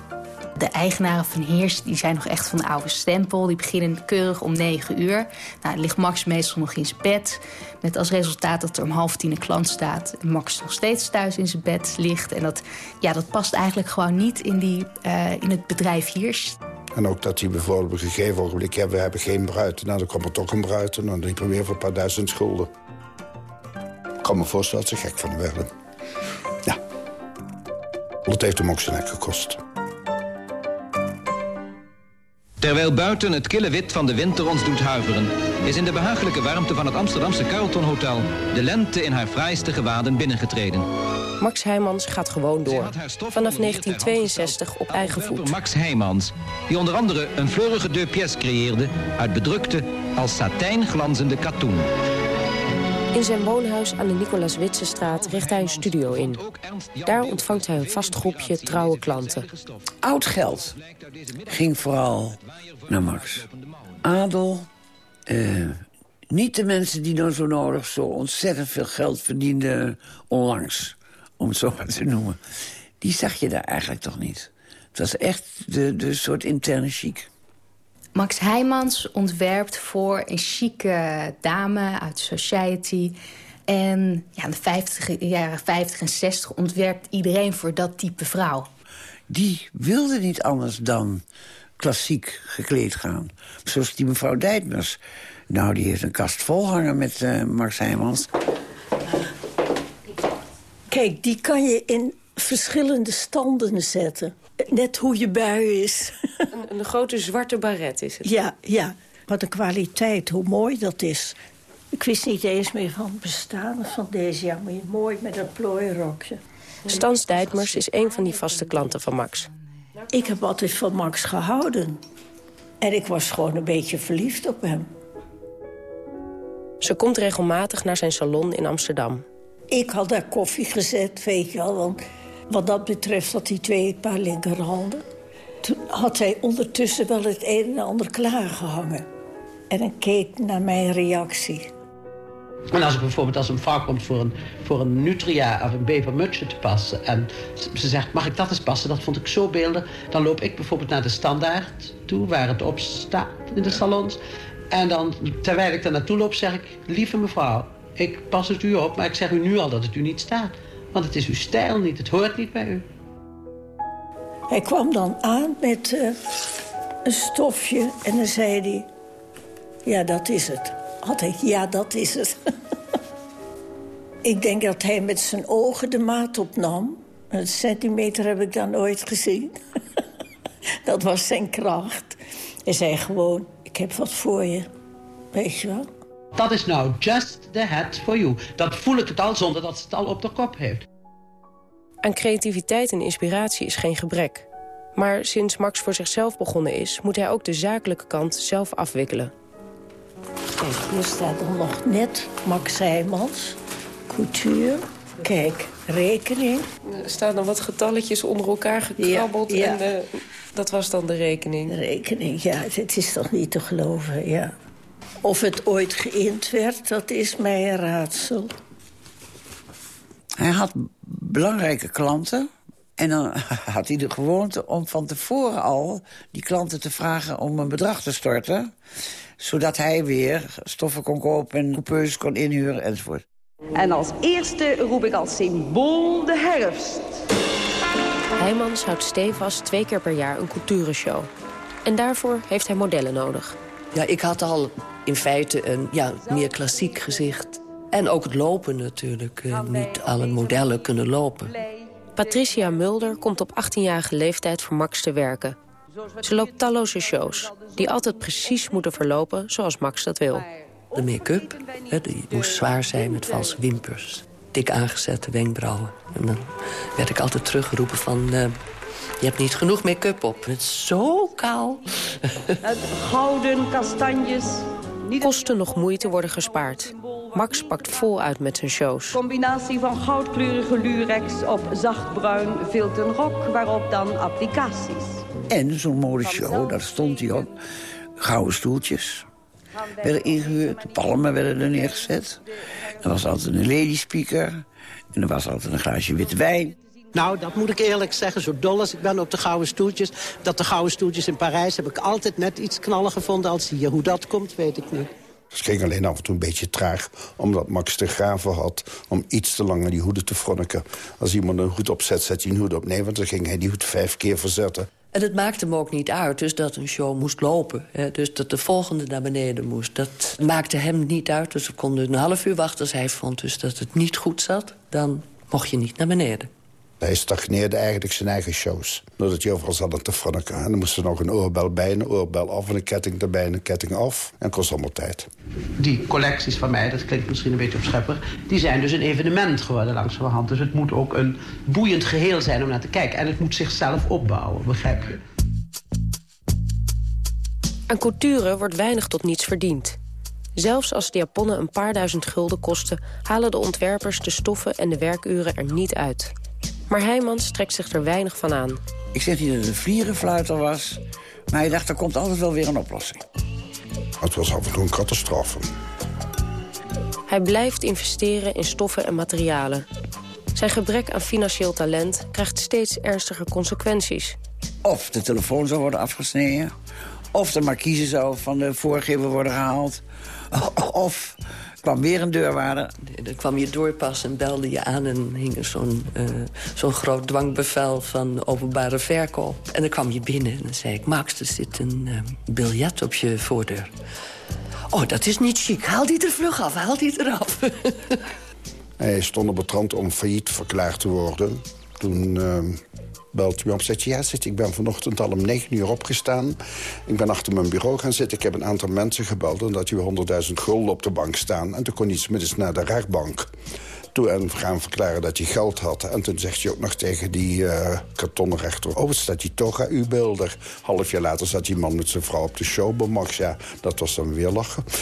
De eigenaren van Heers die zijn nog echt van de oude stempel. Die beginnen keurig om negen uur. Nou, ligt Max meestal nog in zijn bed. Met als resultaat dat er om half tien een klant staat... en Max nog steeds thuis in zijn bed ligt. En dat, ja, dat past eigenlijk gewoon niet in, die, uh, in het bedrijf Heers. En ook dat hij bijvoorbeeld op een gegeven ogenblik... Ja, we hebben geen bruid. Nou, dan komt er toch een bruid. En dan liepen we weer voor een paar duizend schulden. Ik kan me voorstellen dat ze gek van werden. Ja. Dat heeft hem ook zijn nek gekost. Terwijl buiten het kille wit van de winter ons doet huiveren... is in de behagelijke warmte van het Amsterdamse Carlton Hotel... de lente in haar fraaiste gewaden binnengetreden. Max Heijmans gaat gewoon door. Vanaf 1962 op eigen voet. Max Heijmans, die onder andere een fleurige deux pièces creëerde... uit bedrukte, als satijn glanzende katoen. In zijn woonhuis aan de Nicolaas Witsenstraat richt hij een studio in. Daar ontvangt hij een vast groepje trouwe klanten. Oud geld ging vooral naar Max. Adel, eh, niet de mensen die nou zo nodig zo ontzettend veel geld verdienden onlangs. Om het zo maar te noemen. Die zag je daar eigenlijk toch niet. Het was echt de, de soort interne chic. Max Heijmans ontwerpt voor een chique dame uit society. En ja, in de 50, jaren 50 en 60 ontwerpt iedereen voor dat type vrouw. Die wilde niet anders dan klassiek gekleed gaan. Zoals die mevrouw Dijtmers. Nou, die heeft een kast vol hangen met uh, Max Heijmans. Kijk, die kan je in verschillende standen zetten. Net hoe je bui is. <laughs> Een, een grote zwarte baret is het. Ja, ja. Wat een kwaliteit, hoe mooi dat is. Ik wist niet eens meer van het bestaan van deze. Ja, maar mooi met een plooirokje. Stans Dijtmers is een van die vaste klanten van Max. Ik heb altijd van Max gehouden. En ik was gewoon een beetje verliefd op hem. Ze komt regelmatig naar zijn salon in Amsterdam. Ik had daar koffie gezet, weet je wel. Want wat dat betreft had hij twee paar linkerhanden. Toen had hij ondertussen wel het een en ander klaargehangen. En dan keek naar mijn reactie. En als bijvoorbeeld als een vrouw komt voor een, voor een nutria of een bevermutsje te passen... en ze zegt, mag ik dat eens passen? Dat vond ik zo beeldig. Dan loop ik bijvoorbeeld naar de standaard toe, waar het op staat in de salons. En dan, terwijl ik daar naartoe loop, zeg ik... lieve mevrouw, ik pas het u op, maar ik zeg u nu al dat het u niet staat. Want het is uw stijl niet, het hoort niet bij u. Hij kwam dan aan met uh, een stofje en dan zei hij... Ja, dat is het. Altijd, ja, dat is het. <laughs> ik denk dat hij met zijn ogen de maat opnam. Een centimeter heb ik dan nooit gezien. <laughs> dat was zijn kracht. Hij zei gewoon, ik heb wat voor je. Weet je wel? Dat is nou just the hat for you. Dat voel ik het al zonder dat ze het al op de kop heeft. Aan creativiteit en inspiratie is geen gebrek. Maar sinds Max voor zichzelf begonnen is... moet hij ook de zakelijke kant zelf afwikkelen. Kijk, hier staat dan nog net Max Heijmans, couture. Kijk, rekening. Er staan dan wat getalletjes onder elkaar gekrabbeld. Ja, ja. En dat was dan de rekening. De rekening, ja. Het is toch niet te geloven, ja. Of het ooit geïnd werd, dat is mij een raadsel. Hij had belangrijke klanten. En dan <laughs> had hij de gewoonte om van tevoren al die klanten te vragen om een bedrag te storten. Zodat hij weer stoffen kon kopen en coupeurs kon inhuren enzovoort. En als eerste roep ik als symbool de herfst. Heijmans houdt stevast twee keer per jaar een culturenshow. En daarvoor heeft hij modellen nodig. Ja, ik had al in feite een ja, meer klassiek gezicht. En ook het lopen natuurlijk. Uh, niet alle modellen kunnen lopen. Patricia Mulder komt op 18-jarige leeftijd voor Max te werken. Ze loopt talloze shows, die altijd precies moeten verlopen zoals Max dat wil. De make-up, die moest zwaar zijn met valse wimpers. Dik aangezette wenkbrauwen. En dan werd ik altijd teruggeroepen van... Uh, je hebt niet genoeg make-up op. Het is zo kaal. <laughs> Gouden kastanjes. Kosten nog moeite worden gespaard. Max pakt vol uit met zijn shows. Combinatie van goudkleurige lurex op zachtbruin vilten rok... waarop dan applicaties. En zo'n modeshow, daar stond hij op. Gouden stoeltjes werden ingehuurd. De palmen werden er neergezet. Er was altijd een ladyspeaker. En er was altijd een glaasje witte wijn. Nou, dat moet ik eerlijk zeggen, zo dol als ik ben op de gouden stoeltjes... dat de gouden stoeltjes in Parijs heb ik altijd net iets knallen gevonden als hier. Hoe dat komt, weet ik niet. Het ging alleen af en toe een beetje traag, omdat Max de graven had... om iets te lang die hoeden te fronniken. Als iemand een hoed opzet, zet hij een hoed op. Nee, want dan ging hij die hoed vijf keer verzetten. En het maakte hem ook niet uit, dus dat een show moest lopen. Hè, dus dat de volgende naar beneden moest. Dat maakte hem niet uit, dus we konden een half uur wachten als hij vond... dus dat het niet goed zat, dan mocht je niet naar beneden. Hij stagneerde eigenlijk zijn eigen shows. Doordat je overal zat te franken. En dan moest er nog een oorbel bij, een oorbel af... en een ketting erbij en een ketting af. En kost allemaal tijd. Die collecties van mij, dat klinkt misschien een beetje opschepper... die zijn dus een evenement geworden langzamerhand. Dus het moet ook een boeiend geheel zijn om naar te kijken. En het moet zichzelf opbouwen, begrijp je? Aan couture wordt weinig tot niets verdiend. Zelfs als de japonnen een paar duizend gulden kosten... halen de ontwerpers de stoffen en de werkuren er niet uit. Maar Heijmans trekt zich er weinig van aan. Ik zeg niet dat het een vlierenfluiter was... maar hij dacht, er komt altijd wel weer een oplossing. Het was af en toe een catastrofe. Hij blijft investeren in stoffen en materialen. Zijn gebrek aan financieel talent krijgt steeds ernstiger consequenties. Of de telefoon zou worden afgesneden... of de markiezen zou van de voorgever worden gehaald... <laughs> of kwam weer een deurwaarder. Dan kwam je doorpas en belde je aan en hing er zo'n uh, zo'n groot dwangbevel van openbare verkoop. En dan kwam je binnen en dan zei ik, Max, er zit een uh, biljet op je voordeur. Oh, dat is niet chic. Haal die er vlug af, haal die eraf. <laughs> Hij stond op het rand om failliet verklaard te worden. Toen uh, belt me op zegt... ja, zegt, ik ben vanochtend al om negen uur opgestaan. Ik ben achter mijn bureau gaan zitten. Ik heb een aantal mensen gebeld... omdat die 100.000 gulden op de bank staan. En toen kon hij middags naar de rechtbank toe en gaan verklaren dat hij geld had. En toen zegt hij ook nog tegen die uh, kartonnen rechter... oh, wat staat die toga u beelder? Half jaar later zat die man met zijn vrouw op de show bij Max. Ja, dat was dan weer lachen. <laughs>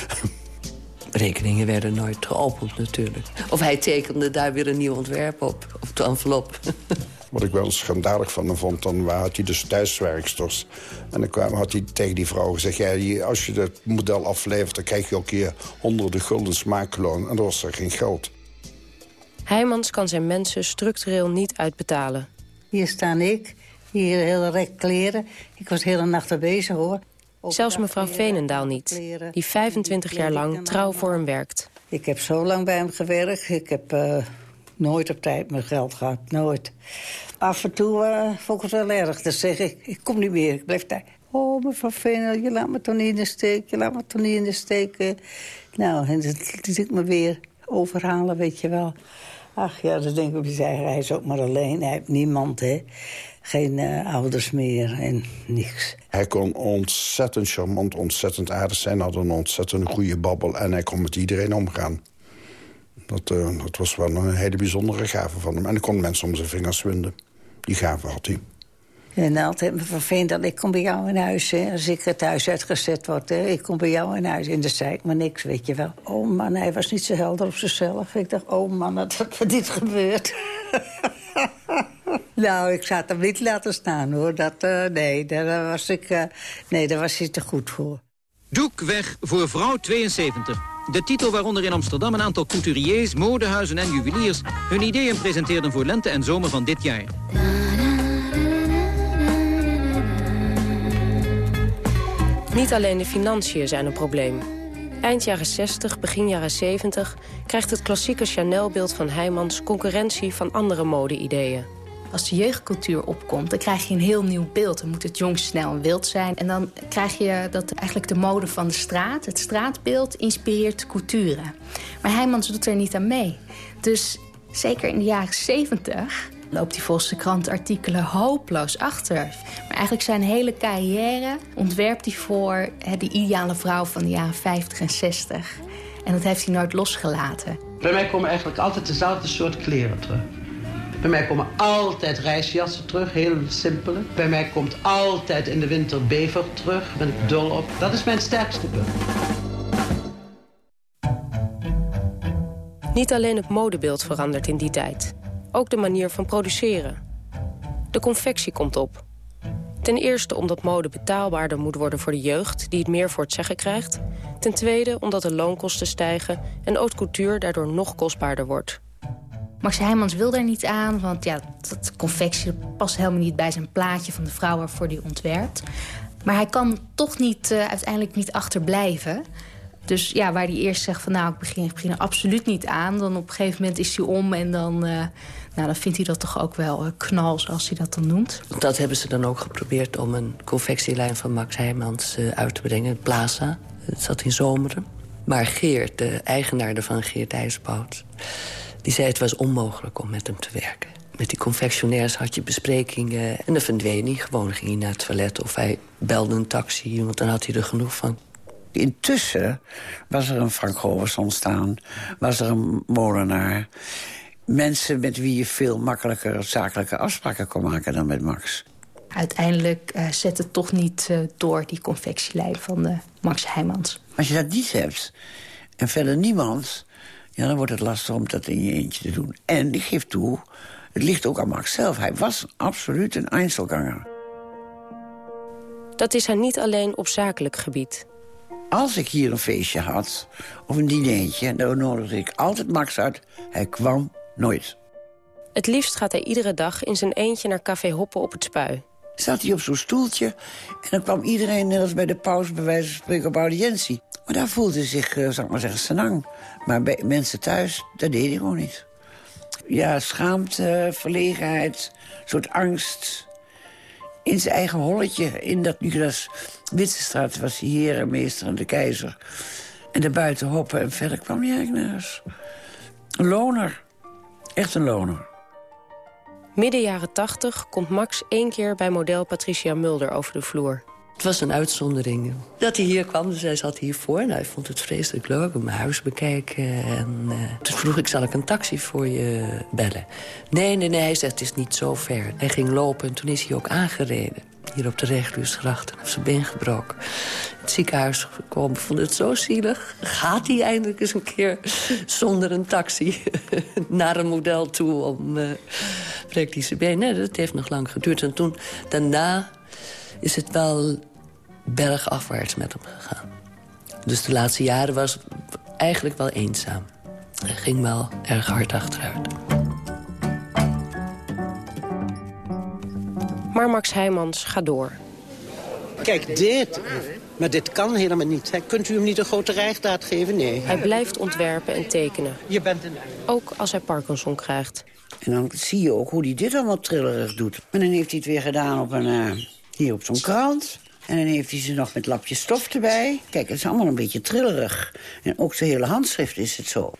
Rekeningen werden nooit geopend natuurlijk. Of hij tekende daar weer een nieuw ontwerp op, op de envelop. <laughs> Wat ik wel schandalig van hem vond, dan had hij dus thuiswerksters. En dan kwam, had hij tegen die vrouw gezegd... Ja, als je het model aflevert, dan krijg je ook keer honderden gulden smaakloon. En dan was er geen geld. Heijmans kan zijn mensen structureel niet uitbetalen. Hier sta ik, hier hele rek kleren. Ik was de hele nacht bezig, hoor. Zelfs mevrouw Veenendaal niet, die 25 jaar lang trouw voor hem werkt. Ik heb zo lang bij hem gewerkt. Ik heb uh, nooit op tijd mijn geld gehad, nooit. Af en toe uh, vond ik het wel erg. Dan zeg ik, ik kom niet meer, ik blijf daar. Oh, mevrouw Veenendaal, je laat me toch niet in de steek, je laat me toch niet in de steek. Nou, en dan liet ik me weer overhalen, weet je wel. Ach ja, dan denk ik op je eigen, hij is ook maar alleen. Hij heeft niemand, hè. Geen uh, ouders meer en niks. Hij kon ontzettend charmant, ontzettend aardig zijn. Had een ontzettend goede babbel en hij kon met iedereen omgaan. Dat, uh, dat was wel een hele bijzondere gave van hem. En hij kon mensen om zijn vingers winden. Die gave had hij. En altijd me vervelend dat ik kom bij jou in huis. Hè. Als ik het thuis uitgezet word, hè. ik kom bij jou in huis. En dan zei ik maar niks, weet je wel. Oh man, hij was niet zo helder op zichzelf. Ik dacht, oh man, dat er dit gebeurt. <laughs> nou, ik zou het hem niet laten staan, hoor. Dat, uh, nee, daar was ik, uh, nee, daar was hij te goed voor. Doek weg voor vrouw 72. De titel waaronder in Amsterdam een aantal couturiers, modehuizen en juweliers... hun ideeën presenteerden voor lente en zomer van dit jaar. Niet alleen de financiën zijn een probleem. Eind jaren 60, begin jaren 70 krijgt het klassieke Chanel-beeld van Heijmans concurrentie van andere mode-ideeën. Als de jeugdcultuur opkomt, dan krijg je een heel nieuw beeld. Dan moet het jong, snel en wild zijn. En dan krijg je dat eigenlijk de mode van de straat, het straatbeeld, inspireert couture. Maar Heijmans doet er niet aan mee. Dus zeker in de jaren 70 loopt hij volgens de krantartikelen hopeloos achter. Maar eigenlijk zijn hele carrière ontwerpt hij voor de ideale vrouw van de jaren 50 en 60. En dat heeft hij nooit losgelaten. Bij mij komen eigenlijk altijd dezelfde soort kleren terug. Bij mij komen altijd reisjassen terug, heel simpele. Bij mij komt altijd in de winter bever terug, daar ben ik dol op. Dat is mijn sterkste punt. Niet alleen het modebeeld verandert in die tijd ook de manier van produceren. De confectie komt op. Ten eerste omdat mode betaalbaarder moet worden voor de jeugd... die het meer voor het zeggen krijgt. Ten tweede omdat de loonkosten stijgen... en haute couture daardoor nog kostbaarder wordt. Max Heijmans wil daar niet aan, want ja, dat confectie past helemaal niet bij zijn plaatje van de vrouw waarvoor hij ontwerpt. Maar hij kan toch niet, uh, uiteindelijk niet achterblijven. Dus ja, waar hij eerst zegt van nou, ik begin, ik begin er absoluut niet aan... dan op een gegeven moment is hij om en dan, uh, nou, dan vindt hij dat toch ook wel uh, knal, zoals hij dat dan noemt. Dat hebben ze dan ook geprobeerd om een confectielijn van Max Heijmans uit te brengen. Plaza, het zat in Zomeren. Maar Geert, de eigenaar van Geert IJsbout... die zei het was onmogelijk om met hem te werken. Met die confectionairs had je besprekingen. En dan verdween hij gewoon. ging hij naar het toilet of hij belde een taxi. Want dan had hij er genoeg van. Intussen was er een Frank Govers ontstaan. Was er een molenaar. Mensen met wie je veel makkelijker zakelijke afspraken kon maken dan met Max. Uiteindelijk uh, zet het toch niet uh, door, die confectielijn van uh, Max Heijmans. Als je dat niet hebt en verder niemand... Ja, dan wordt het lastig om dat in je eentje te doen. En ik geef toe, het ligt ook aan Max zelf. Hij was absoluut een Einzelganger. Dat is hij niet alleen op zakelijk gebied. Als ik hier een feestje had, of een dinertje... dan nodigde ik altijd Max uit. Hij kwam nooit. Het liefst gaat hij iedere dag in zijn eentje naar Café Hoppen op het Spui. Zat hij op zo'n stoeltje en dan kwam iedereen... net als bij de pauze bij wijze van spreken op audiëntie. Maar daar voelde zich, uh, zal ik maar zeggen, senang. Maar bij mensen thuis, dat deed hij gewoon niet. Ja, schaamte, verlegenheid, soort angst. In zijn eigen holletje, in dat Nicolas Witsenstraat... was hij herenmeester en de keizer. En daarbuiten hoppen en verder kwam hij eigenlijk. Een loner. Echt een loner. Midden jaren tachtig komt Max één keer bij model Patricia Mulder over de vloer. Het was een uitzondering. Dat hij hier kwam, dus hij zat hiervoor. En hij vond het vreselijk leuk om mijn huis bekijken. En uh, toen vroeg ik, zal ik een taxi voor je bellen? Nee, nee, nee, hij zegt, het is niet zo ver. Hij ging lopen en toen is hij ook aangereden. Hier op de Regeluursgracht en zijn been gebroken. Het ziekenhuis gekomen, vond het zo zielig. Gaat hij eindelijk eens een keer zonder een taxi <laughs> naar een model toe om uh, breekt hij zijn been? Dat heeft nog lang geduurd. En toen, daarna is het wel bergafwaarts met hem gegaan. Dus de laatste jaren was eigenlijk wel eenzaam. Hij ging wel erg hard achteruit. Maar Max Heijmans gaat door. Kijk, dit. Maar dit kan helemaal niet. Kunt u hem niet een grote rijgdaad geven? Nee. Hij blijft ontwerpen en tekenen. Je bent een... Ook als hij Parkinson krijgt. En dan zie je ook hoe hij dit allemaal trillerig doet. En dan heeft hij het weer gedaan op een, uh, hier op zo'n krant. En dan heeft hij ze nog met lapjes stof erbij. Kijk, het is allemaal een beetje trillerig. En ook zijn hele handschrift is het zo.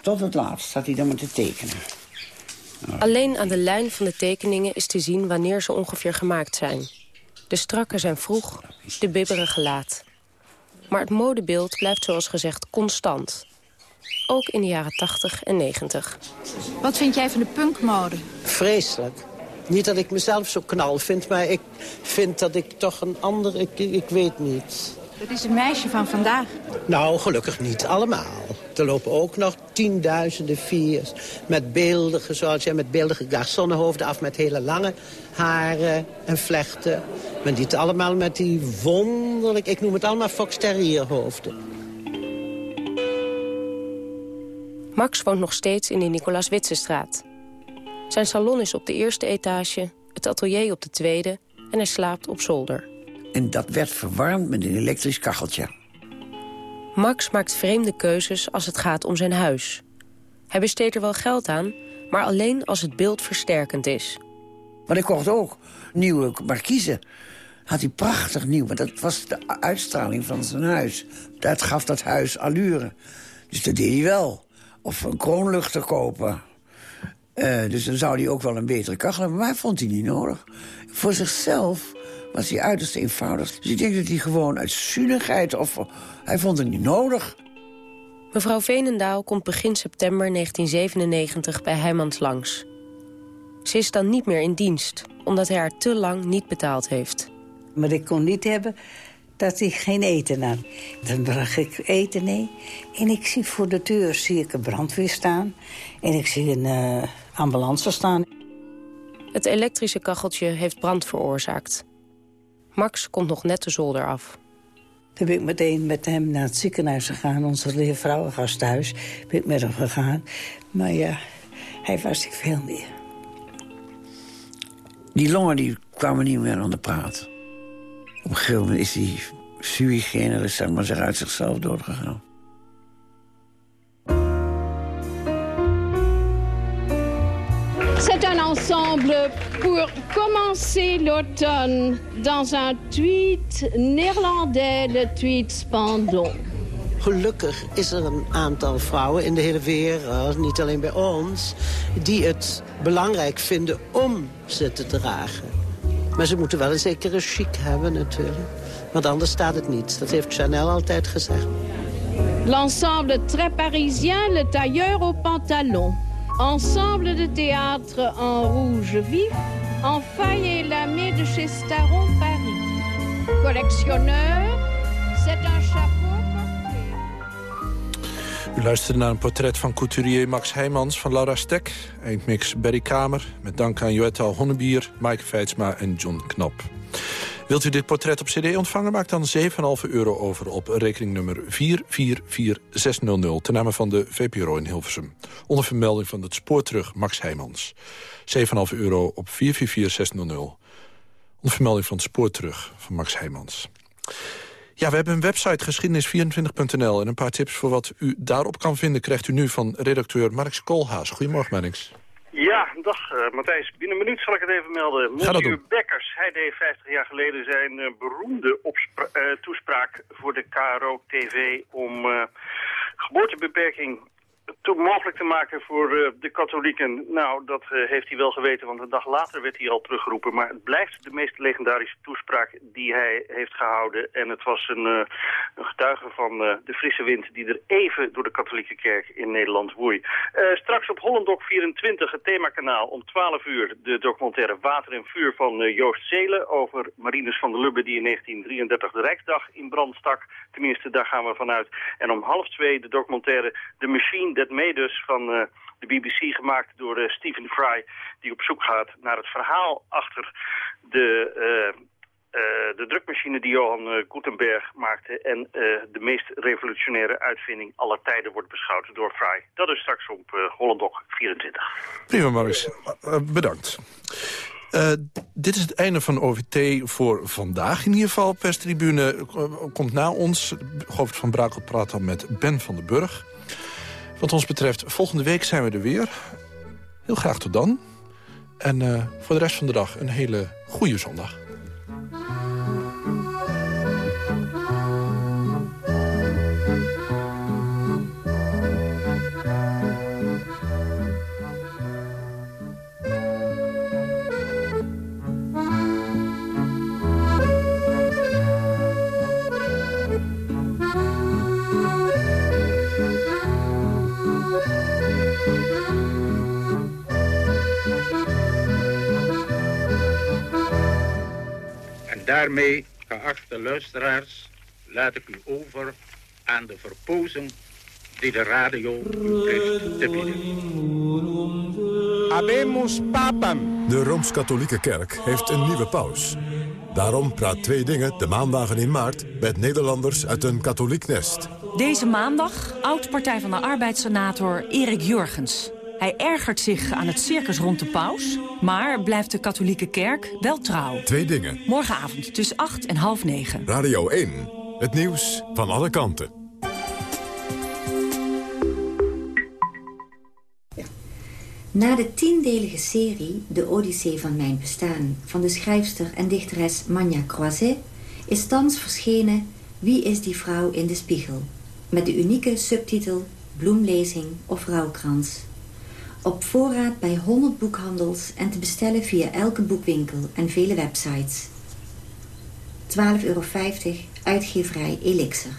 Tot het laatst staat hij dan maar te tekenen. Alleen aan de lijn van de tekeningen is te zien wanneer ze ongeveer gemaakt zijn. De strakken zijn vroeg, de bibberige laat. Maar het modebeeld blijft zoals gezegd constant. Ook in de jaren 80 en 90. Wat vind jij van de punkmode? Vreselijk. Niet dat ik mezelf zo knal vind, maar ik vind dat ik toch een ander... Ik, ik weet niet. Dat is een meisje van vandaag. Nou, gelukkig niet allemaal. Er lopen ook nog tienduizenden viers met beeldige, zoals jij, met beeldige garçonnenhoofden af... met hele lange haren en vlechten. Maar niet allemaal met die wonderlijk... Ik noem het allemaal Fox Terrierhoofden. Max woont nog steeds in de Nicolaas Witsenstraat. Zijn salon is op de eerste etage, het atelier op de tweede... en hij slaapt op zolder. En dat werd verwarmd met een elektrisch kacheltje. Max maakt vreemde keuzes als het gaat om zijn huis. Hij besteedt er wel geld aan, maar alleen als het beeld versterkend is. Maar ik kocht ook nieuwe markiezen. Had hij prachtig nieuw, maar dat was de uitstraling van zijn huis. Dat gaf dat huis allure. Dus dat deed hij wel. Of een kroonluchter kopen. Uh, dus dan zou hij ook wel een betere kachel hebben. Maar hij vond hij niet nodig. Voor zichzelf was hij uiterst eenvoudig. Dus ik denk dat hij gewoon uit zuinigheid of... Hij vond het niet nodig. Mevrouw Veenendaal komt begin september 1997 bij Heijmans langs. Ze is dan niet meer in dienst, omdat hij haar te lang niet betaald heeft. Maar ik kon niet hebben dat hij geen eten had. Dan bracht ik eten mee. En ik zie voor de deur zie ik een brandweer staan. En ik zie een uh, ambulance staan. Het elektrische kacheltje heeft brand veroorzaakt. Max komt nog net de zolder af. Toen ben ik meteen met hem naar het ziekenhuis gegaan. Onze vrouwengasthuis ben ik met hem gegaan. Maar ja, hij was niet veel meer. Die longen die kwamen niet meer aan de praat. Op een gegeven moment is die sui generis, zeg maar, zich uit zichzelf doorgegaan. C'est un ensemble pour commencer l'automne dans un tweet néerlandais, le tweet Spandon. gelukkig is er een aantal vrouwen in de hele wereld, niet alleen bij ons... die het belangrijk vinden om ze te dragen. Maar ze moeten wel een zekere chic hebben natuurlijk. Want anders staat het niet. Dat heeft Chanel altijd gezegd. L'ensemble très parisien, le tailleur au pantalon. Ensemble de théâtre en rouge vif, en faille et lamé de chez Staron Paris. Collectionneur, c'est un chapeau U luisterde naar een portret van couturier Max Heijmans van Laura Stek. Eindmix Berry Kamer. Met dank aan Joetta Honnebier, Maaike Feitsma en John Knap. Wilt u dit portret op cd ontvangen? Maak dan 7,5 euro over op rekeningnummer 444600... ten name van de VPRO in Hilversum. Onder vermelding van het spoorterug Max Heijmans. 7,5 euro op 444600. Onder vermelding van het spoorterug van Max Heijmans. Ja, we hebben een website geschiedenis24.nl... en een paar tips voor wat u daarop kan vinden... krijgt u nu van redacteur Marx Koolhaas. Goedemorgen, Marx. Ja, dag uh, Matthijs. Binnen een minuut zal ik het even melden. Monsieur Bekkers, hij deed 50 jaar geleden zijn uh, beroemde uh, toespraak voor de KRO-TV... om geboortebeperking te mogelijk te maken voor uh, de katholieken. Nou, dat uh, heeft hij wel geweten, want een dag later werd hij al teruggeroepen. Maar het blijft de meest legendarische toespraak die hij heeft gehouden. En het was een, uh, een getuige van de frisse wind die er even door de katholieke kerk in Nederland woei. straks op Hollandok 24, het themakanaal, om 12 uur de documentaire Water en Vuur van Joost Zelen over Marinus van der Lubbe die in 1933 de Rijksdag in brand stak. Tenminste, daar gaan we vanuit. En om half twee de documentaire The Machine That Made Us van uh, de BBC gemaakt door uh, Stephen Fry... die op zoek gaat naar het verhaal achter de, uh, de drukmachine die Johan Gutenberg maakte... en de meest revolutionaire uitvinding aller tijden wordt beschouwd door Fry. Dat is straks op Hollandok 24. Prima, Maurice. bedankt. Uh, dit is het einde van OVT voor vandaag. In ieder geval, perstribune komt na ons. Govert van Brakel praat dan met Ben van den Burg. Wat ons betreft, volgende week zijn we er weer. Heel graag tot dan. En uh, voor de rest van de dag een hele goede zondag. Daarmee, geachte luisteraars, laat ik u over aan de verpozen die de radio u heeft te bieden. Abemus papam. De Rooms-Katholieke Kerk heeft een nieuwe paus. Daarom praat Twee Dingen de maandagen in maart met Nederlanders uit een katholiek nest. Deze maandag oud-partij van de arbeidssenator Erik Jurgens. Hij ergert zich aan het circus rond de paus, maar blijft de katholieke kerk wel trouw. Twee dingen. Morgenavond tussen 8 en half 9. Radio 1. Het nieuws van alle kanten. Na de tiendelige serie De Odyssee van mijn bestaan... van de schrijfster en dichteres Manja Croiset... is thans verschenen Wie is die vrouw in de spiegel? Met de unieke subtitel Bloemlezing of Rouwkrans... Op voorraad bij 100 boekhandels en te bestellen via elke boekwinkel en vele websites. 12,50 euro, uitgeverij Elixir.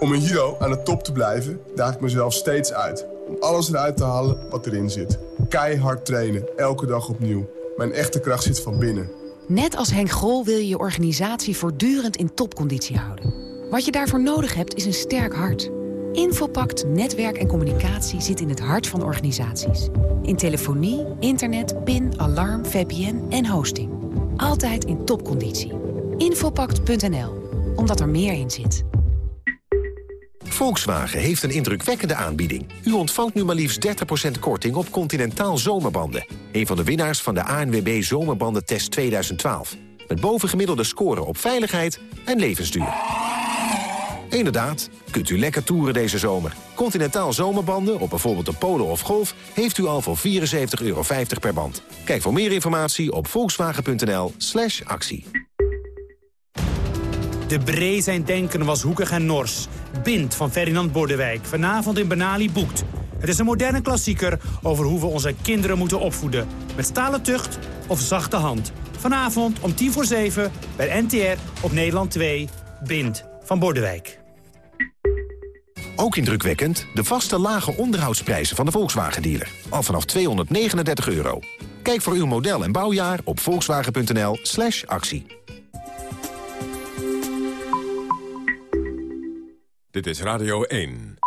Om in judo aan de top te blijven, daag ik mezelf steeds uit. Om alles eruit te halen wat erin zit. Keihard trainen, elke dag opnieuw. Mijn echte kracht zit van binnen. Net als Henk Grol wil je je organisatie voortdurend in topconditie houden. Wat je daarvoor nodig hebt is een sterk hart. Infopact Netwerk en Communicatie zit in het hart van organisaties. In telefonie, internet, PIN, alarm, VPN en hosting. Altijd in topconditie. Infopact.nl, omdat er meer in zit. Volkswagen heeft een indrukwekkende aanbieding. U ontvangt nu maar liefst 30% korting op Continentaal Zomerbanden. Een van de winnaars van de ANWB Zomerbandentest 2012. Met bovengemiddelde scoren op veiligheid en levensduur. Inderdaad, kunt u lekker toeren deze zomer. Continentaal zomerbanden op bijvoorbeeld de Polo of Golf... heeft u al voor 74,50 euro per band. Kijk voor meer informatie op volkswagen.nl slash actie. De Bree zijn denken was hoekig en nors. Bind van Ferdinand Bordewijk. Vanavond in Benali boekt. Het is een moderne klassieker over hoe we onze kinderen moeten opvoeden. Met stalen tucht of zachte hand. Vanavond om tien voor zeven bij NTR op Nederland 2. Bind van Bordewijk. Ook indrukwekkend de vaste lage onderhoudsprijzen van de Volkswagen-dealer. Al vanaf 239 euro. Kijk voor uw model en bouwjaar op volkswagen.nl slash actie. Dit is Radio 1.